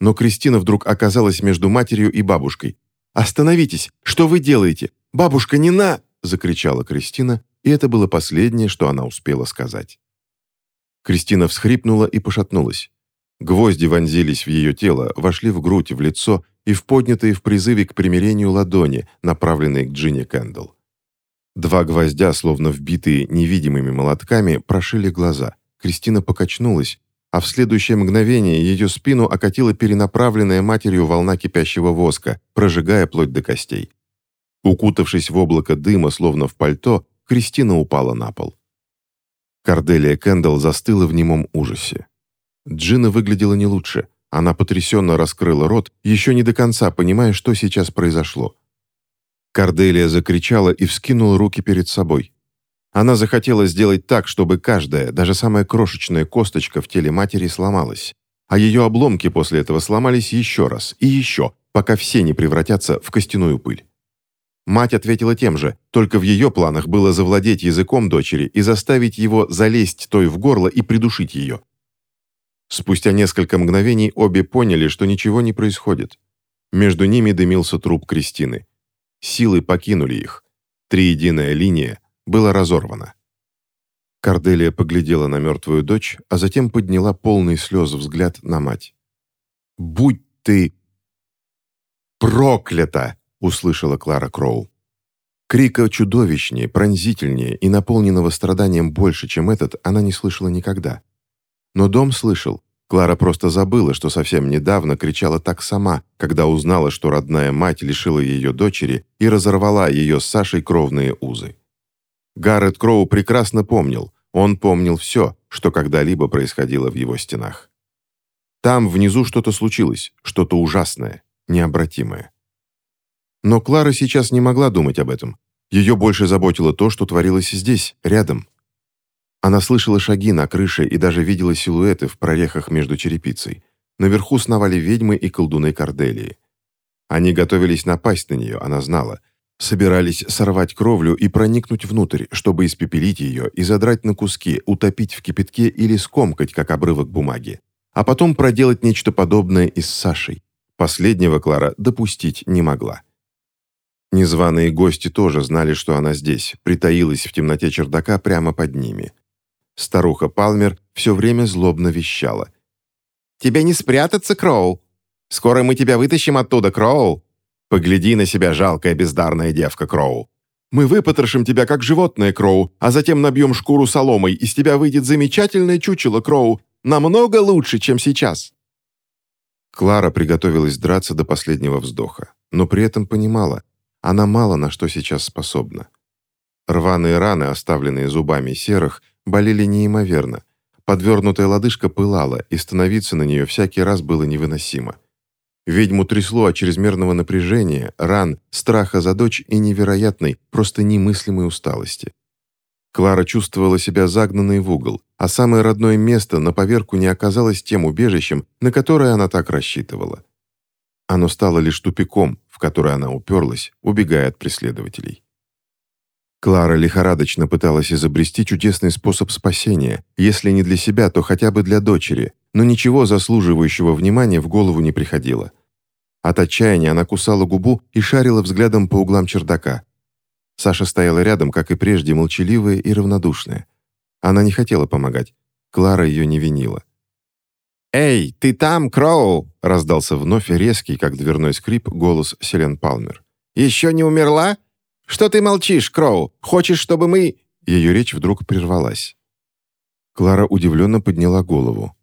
Но Кристина вдруг оказалась между матерью и бабушкой. «Остановитесь! Что вы делаете? Бабушка, не на...» — закричала Кристина, и это было последнее, что она успела сказать. Кристина всхрипнула и пошатнулась. Гвозди вонзились в ее тело, вошли в грудь, в лицо и в поднятые в призыве к примирению ладони, направленные к Джинни Кэндл. Два гвоздя, словно вбитые невидимыми молотками, прошили глаза. Кристина покачнулась, а в следующее мгновение ее спину окатила перенаправленная матерью волна кипящего воска, прожигая плоть до костей. Укутавшись в облако дыма, словно в пальто, Кристина упала на пол. Корделия Кэндалл застыла в немом ужасе. Джина выглядела не лучше. Она потрясенно раскрыла рот, еще не до конца понимая, что сейчас произошло. Корделия закричала и вскинула руки перед собой. Она захотела сделать так, чтобы каждая, даже самая крошечная косточка в теле матери сломалась, а ее обломки после этого сломались еще раз и еще, пока все не превратятся в костяную пыль. Мать ответила тем же, только в ее планах было завладеть языком дочери и заставить его залезть той в горло и придушить ее. Спустя несколько мгновений обе поняли, что ничего не происходит. Между ними дымился труп Кристины. Силы покинули их. Триединая линия было разорвано. Корделия поглядела на мертвую дочь, а затем подняла полный слез взгляд на мать. «Будь ты проклята!» — услышала Клара Кроу. Крика чудовищнее, пронзительнее и наполненного страданием больше, чем этот, она не слышала никогда. Но дом слышал. Клара просто забыла, что совсем недавно кричала так сама, когда узнала, что родная мать лишила ее дочери и разорвала ее с Сашей кровные узы. Гаррет Кроу прекрасно помнил, он помнил все, что когда-либо происходило в его стенах. Там внизу что-то случилось, что-то ужасное, необратимое. Но Клара сейчас не могла думать об этом. Ее больше заботило то, что творилось здесь, рядом. Она слышала шаги на крыше и даже видела силуэты в прорехах между черепицей. Наверху сновали ведьмы и колдуны Корделии. Они готовились напасть на нее, она знала, Собирались сорвать кровлю и проникнуть внутрь, чтобы испепелить ее и задрать на куски, утопить в кипятке или скомкать, как обрывок бумаги. А потом проделать нечто подобное и с Сашей. Последнего Клара допустить не могла. Незваные гости тоже знали, что она здесь, притаилась в темноте чердака прямо под ними. Старуха Палмер все время злобно вещала. «Тебе не спрятаться, Кроу! Скоро мы тебя вытащим оттуда, Кроу! Погляди на себя, жалкая бездарная девка, Кроу! Мы выпотрошим тебя, как животное, Кроу, а затем набьем шкуру соломой, из тебя выйдет замечательное чучело, Кроу, намного лучше, чем сейчас!» Клара приготовилась драться до последнего вздоха, но при этом понимала, она мало на что сейчас способна. Рваные раны, оставленные зубами серых, болели неимоверно. Подвернутая лодыжка пылала, и становиться на нее всякий раз было невыносимо. Ведьму трясло от чрезмерного напряжения, ран, страха за дочь и невероятной, просто немыслимой усталости. Клара чувствовала себя загнанной в угол, а самое родное место на поверку не оказалось тем убежищем, на которое она так рассчитывала. Оно стало лишь тупиком, в который она уперлась, убегая от преследователей. Клара лихорадочно пыталась изобрести чудесный способ спасения, если не для себя, то хотя бы для дочери, но ничего заслуживающего внимания в голову не приходило. От отчаяния она кусала губу и шарила взглядом по углам чердака. Саша стояла рядом, как и прежде, молчаливая и равнодушная. Она не хотела помогать. Клара ее не винила. «Эй, ты там, Кроу!» — раздался вновь резкий, как дверной скрип, голос Селен Палмер. «Еще не умерла? Что ты молчишь, Кроу? Хочешь, чтобы мы...» Ее речь вдруг прервалась. Клара удивленно подняла голову.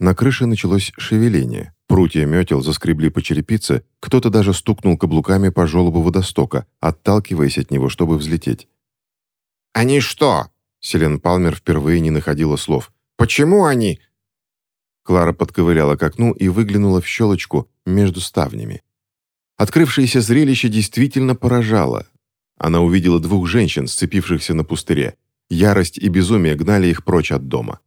На крыше началось шевеление. Прутья метел заскребли по черепице, кто-то даже стукнул каблуками по желобу водостока, отталкиваясь от него, чтобы взлететь. «Они что?» Селен Палмер впервые не находила слов. «Почему они?» Клара подковыряла к окну и выглянула в щелочку между ставнями. Открывшееся зрелище действительно поражало. Она увидела двух женщин, сцепившихся на пустыре. Ярость и безумие гнали их прочь от дома.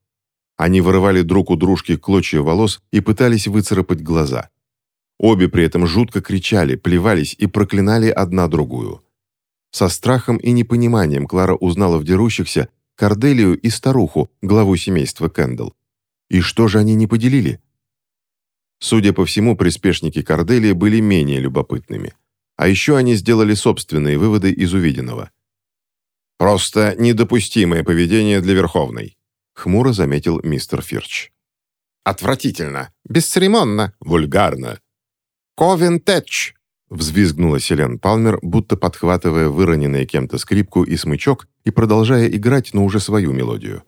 Они вырывали друг у дружки клочья волос и пытались выцарапать глаза. Обе при этом жутко кричали, плевались и проклинали одна другую. Со страхом и непониманием Клара узнала в дерущихся Корделию и старуху, главу семейства Кэндл. И что же они не поделили? Судя по всему, приспешники Корделии были менее любопытными. А еще они сделали собственные выводы из увиденного. «Просто недопустимое поведение для Верховной», — хмуро заметил мистер Фирч. «Отвратительно, бесцеремонно, вульгарно». «Ковен Тэтч», — взвизгнула Селен Палмер, будто подхватывая выроненные кем-то скрипку и смычок и продолжая играть, но уже свою мелодию.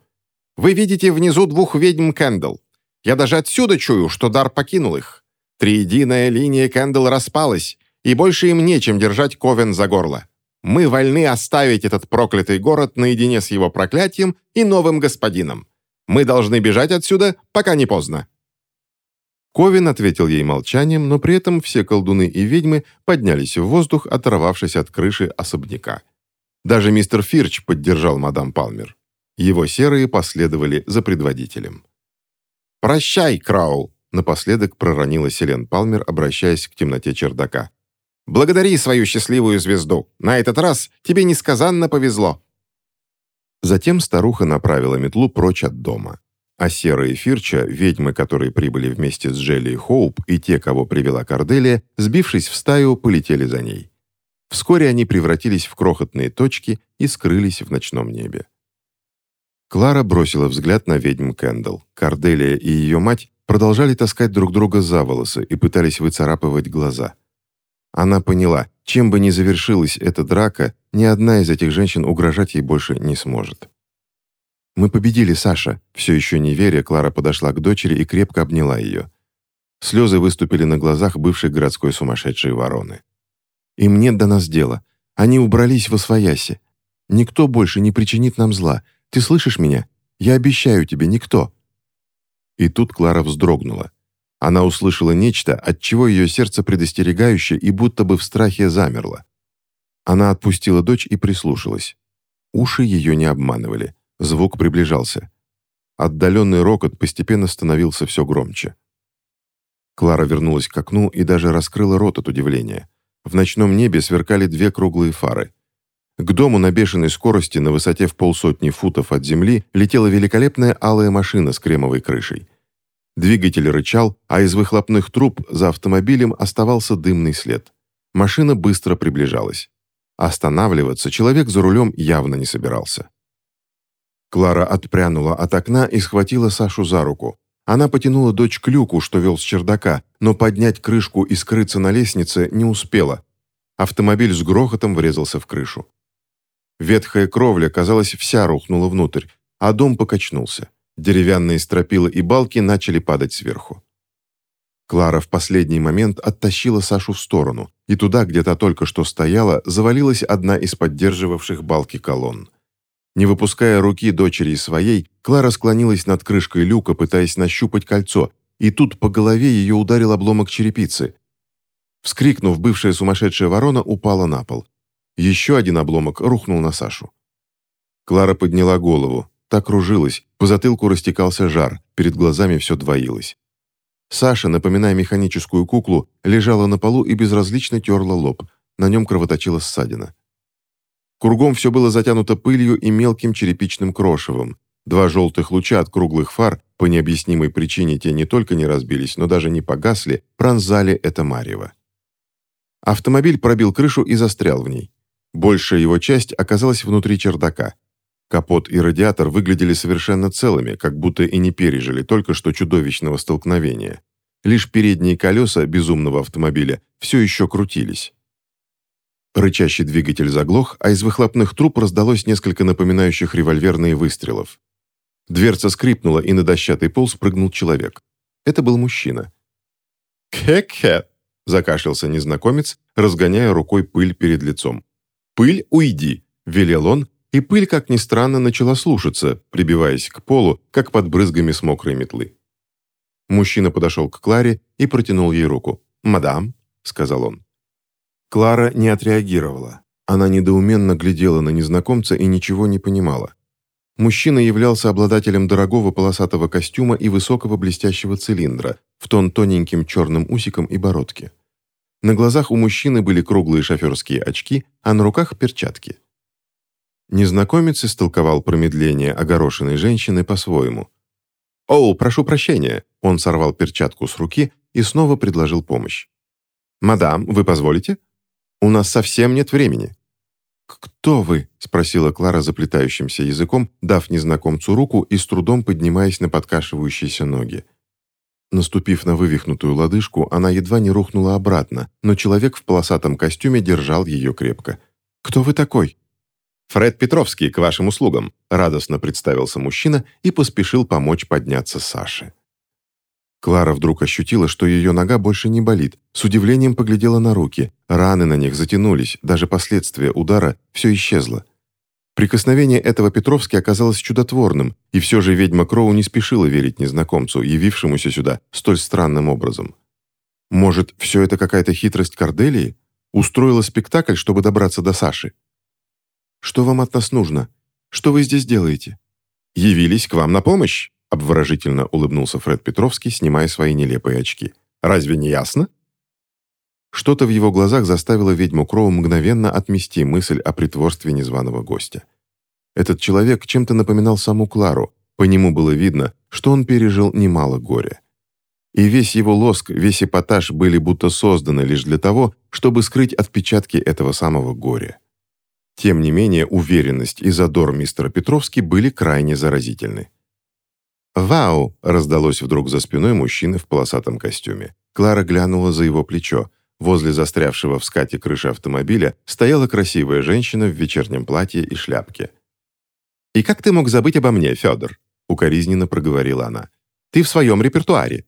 «Вы видите внизу двух ведьм Кэндл. Я даже отсюда чую, что дар покинул их. Триединая линия Кэндл распалась, и больше им нечем держать Ковен за горло. Мы вольны оставить этот проклятый город наедине с его проклятием и новым господином. Мы должны бежать отсюда, пока не поздно». Ковен ответил ей молчанием, но при этом все колдуны и ведьмы поднялись в воздух, оторвавшись от крыши особняка. Даже мистер Фирч поддержал мадам Палмер. Его серые последовали за предводителем. «Прощай, Крау!» — напоследок проронила Селен Палмер, обращаясь к темноте чердака. Благодари свою счастливую звезду. На этот раз тебе несказанно повезло». Затем старуха направила метлу прочь от дома. А серые Фирча, ведьмы, которые прибыли вместе с Джелли и Хоуп, и те, кого привела Корделия, сбившись в стаю, полетели за ней. Вскоре они превратились в крохотные точки и скрылись в ночном небе. Клара бросила взгляд на ведьм Кэндл. Корделия и ее мать продолжали таскать друг друга за волосы и пытались выцарапывать глаза – она поняла, чем бы ни завершилась эта драка, ни одна из этих женщин угрожать ей больше не сможет. «Мы победили, Саша!» Все еще не веря, Клара подошла к дочери и крепко обняла ее. Слезы выступили на глазах бывшей городской сумасшедшей вороны. «Им нет до нас дела. Они убрались в Освояси. Никто больше не причинит нам зла. Ты слышишь меня? Я обещаю тебе, никто!» И тут Клара вздрогнула. Она услышала нечто, от чего ее сердце предостерегающе и будто бы в страхе замерло. Она отпустила дочь и прислушалась. Уши ее не обманывали. Звук приближался. Отдаленный рокот постепенно становился все громче. Клара вернулась к окну и даже раскрыла рот от удивления. В ночном небе сверкали две круглые фары. К дому на бешеной скорости на высоте в полсотни футов от земли летела великолепная алая машина с кремовой крышей. Двигатель рычал, а из выхлопных труб за автомобилем оставался дымный след. Машина быстро приближалась. Останавливаться человек за рулем явно не собирался. Клара отпрянула от окна и схватила Сашу за руку. Она потянула дочь к люку, что вел с чердака, но поднять крышку и скрыться на лестнице не успела. Автомобиль с грохотом врезался в крышу. Ветхая кровля, казалось, вся рухнула внутрь, а дом покачнулся. Деревянные стропила и балки начали падать сверху. Клара в последний момент оттащила Сашу в сторону, и туда, где та только что стояла, завалилась одна из поддерживавших балки колонн. Не выпуская руки дочери своей, Клара склонилась над крышкой люка, пытаясь нащупать кольцо, и тут по голове ее ударил обломок черепицы. Вскрикнув, бывшая сумасшедшая ворона упала на пол. Еще один обломок рухнул на Сашу. Клара подняла голову. Так кружилась, по затылку растекался жар, перед глазами все двоилось. Саша, напоминая механическую куклу, лежала на полу и безразлично терла лоб. На нем кровоточила ссадина. Кругом все было затянуто пылью и мелким черепичным крошевом. Два желтых луча от круглых фар, по необъяснимой причине те не только не разбились, но даже не погасли, пронзали это марево. Автомобиль пробил крышу и застрял в ней. Большая его часть оказалась внутри чердака. Капот и радиатор выглядели совершенно целыми, как будто и не пережили только что чудовищного столкновения. Лишь передние колеса безумного автомобиля все еще крутились. Рычащий двигатель заглох, а из выхлопных труб раздалось несколько напоминающих револьверные выстрелов. Дверца скрипнула, и на дощатый пол спрыгнул человек. Это был мужчина. «Кхе-кхе!» — закашлялся незнакомец, разгоняя рукой пыль перед лицом. «Пыль, уйди!» — велел он, и пыль, как ни странно, начала слушаться, прибиваясь к полу, как под брызгами с мокрой метлы. Мужчина подошел к Кларе и протянул ей руку. «Мадам», — сказал он. Клара не отреагировала. Она недоуменно глядела на незнакомца и ничего не понимала. Мужчина являлся обладателем дорогого полосатого костюма и высокого блестящего цилиндра, в тон тоненьким черным усиком и бородке. На глазах у мужчины были круглые шоферские очки, а на руках перчатки. Незнакомец истолковал промедление огорошенной женщины по-своему. «Оу, прошу прощения!» Он сорвал перчатку с руки и снова предложил помощь. «Мадам, вы позволите? У нас совсем нет времени». «Кто вы?» — спросила Клара заплетающимся языком, дав незнакомцу руку и с трудом поднимаясь на подкашивающиеся ноги. Наступив на вывихнутую лодыжку, она едва не рухнула обратно, но человек в полосатом костюме держал ее крепко. «Кто вы такой?» «Фред Петровский, к вашим услугам», — радостно представился мужчина и поспешил помочь подняться Саше. Клара вдруг ощутила, что ее нога больше не болит. С удивлением поглядела на руки. Раны на них затянулись, даже последствия удара все исчезло. Прикосновение этого Петровски оказалось чудотворным, и все же ведьма Кроу не спешила верить незнакомцу, явившемуся сюда столь странным образом. Может, все это какая-то хитрость Корделии? Устроила спектакль, чтобы добраться до Саши? «Что вам от нас нужно? Что вы здесь делаете?» «Явились к вам на помощь», обворожительно улыбнулся Фред Петровский, снимая свои нелепые очки. «Разве не ясно?» Что-то в его глазах заставило ведьму Кроу мгновенно отмести мысль о притворстве незваного гостя. Этот человек чем-то напоминал саму Клару, по нему было видно, что он пережил немало горя. И весь его лоск, весь эпатаж были будто созданы лишь для того, чтобы скрыть отпечатки этого самого горя. Тем не менее, уверенность и задор мистера Петровски были крайне заразительны. «Вау!» — раздалось вдруг за спиной мужчины в полосатом костюме. Клара глянула за его плечо. Возле застрявшего в скате крыши автомобиля стояла красивая женщина в вечернем платье и шляпке. «И как ты мог забыть обо мне, Федор?» — укоризненно проговорила она. «Ты в своем репертуаре».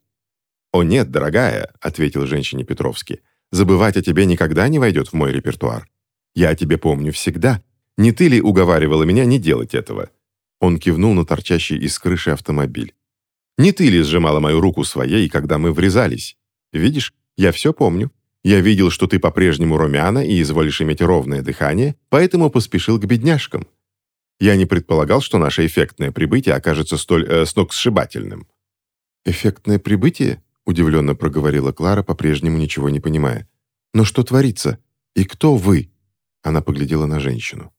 «О нет, дорогая», — ответил женщине Петровский. «Забывать о тебе никогда не войдет в мой репертуар. Я о тебе помню всегда. Не ты ли уговаривала меня не делать этого?» Он кивнул на торчащий из крыши автомобиль. «Не ты ли сжимала мою руку своей, когда мы врезались? Видишь, я все помню. Я видел, что ты по-прежнему румяна и изволишь иметь ровное дыхание, поэтому поспешил к бедняжкам. Я не предполагал, что наше эффектное прибытие окажется столь э, сногсшибательным». «Эффектное прибытие?» — удивленно проговорила Клара, по-прежнему ничего не понимая. «Но что творится? И кто вы?» Она поглядела на женщину.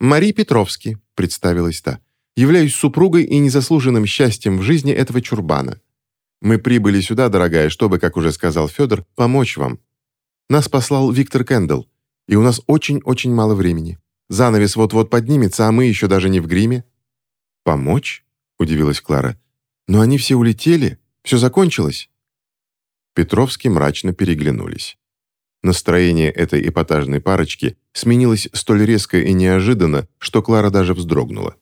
«Мари Петровский», — представилась та, «являюсь супругой и незаслуженным счастьем в жизни этого чурбана. Мы прибыли сюда, дорогая, чтобы, как уже сказал Федор, помочь вам». Нас послал Виктор Кэндалл, и у нас очень-очень мало времени. Занавес вот-вот поднимется, а мы еще даже не в гриме». «Помочь?» — удивилась Клара. «Но они все улетели? Все закончилось?» Петровски мрачно переглянулись. Настроение этой эпатажной парочки сменилось столь резко и неожиданно, что Клара даже вздрогнула.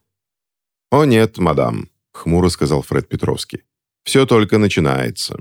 «О нет, мадам», — хмуро сказал Фред Петровский. «Все только начинается.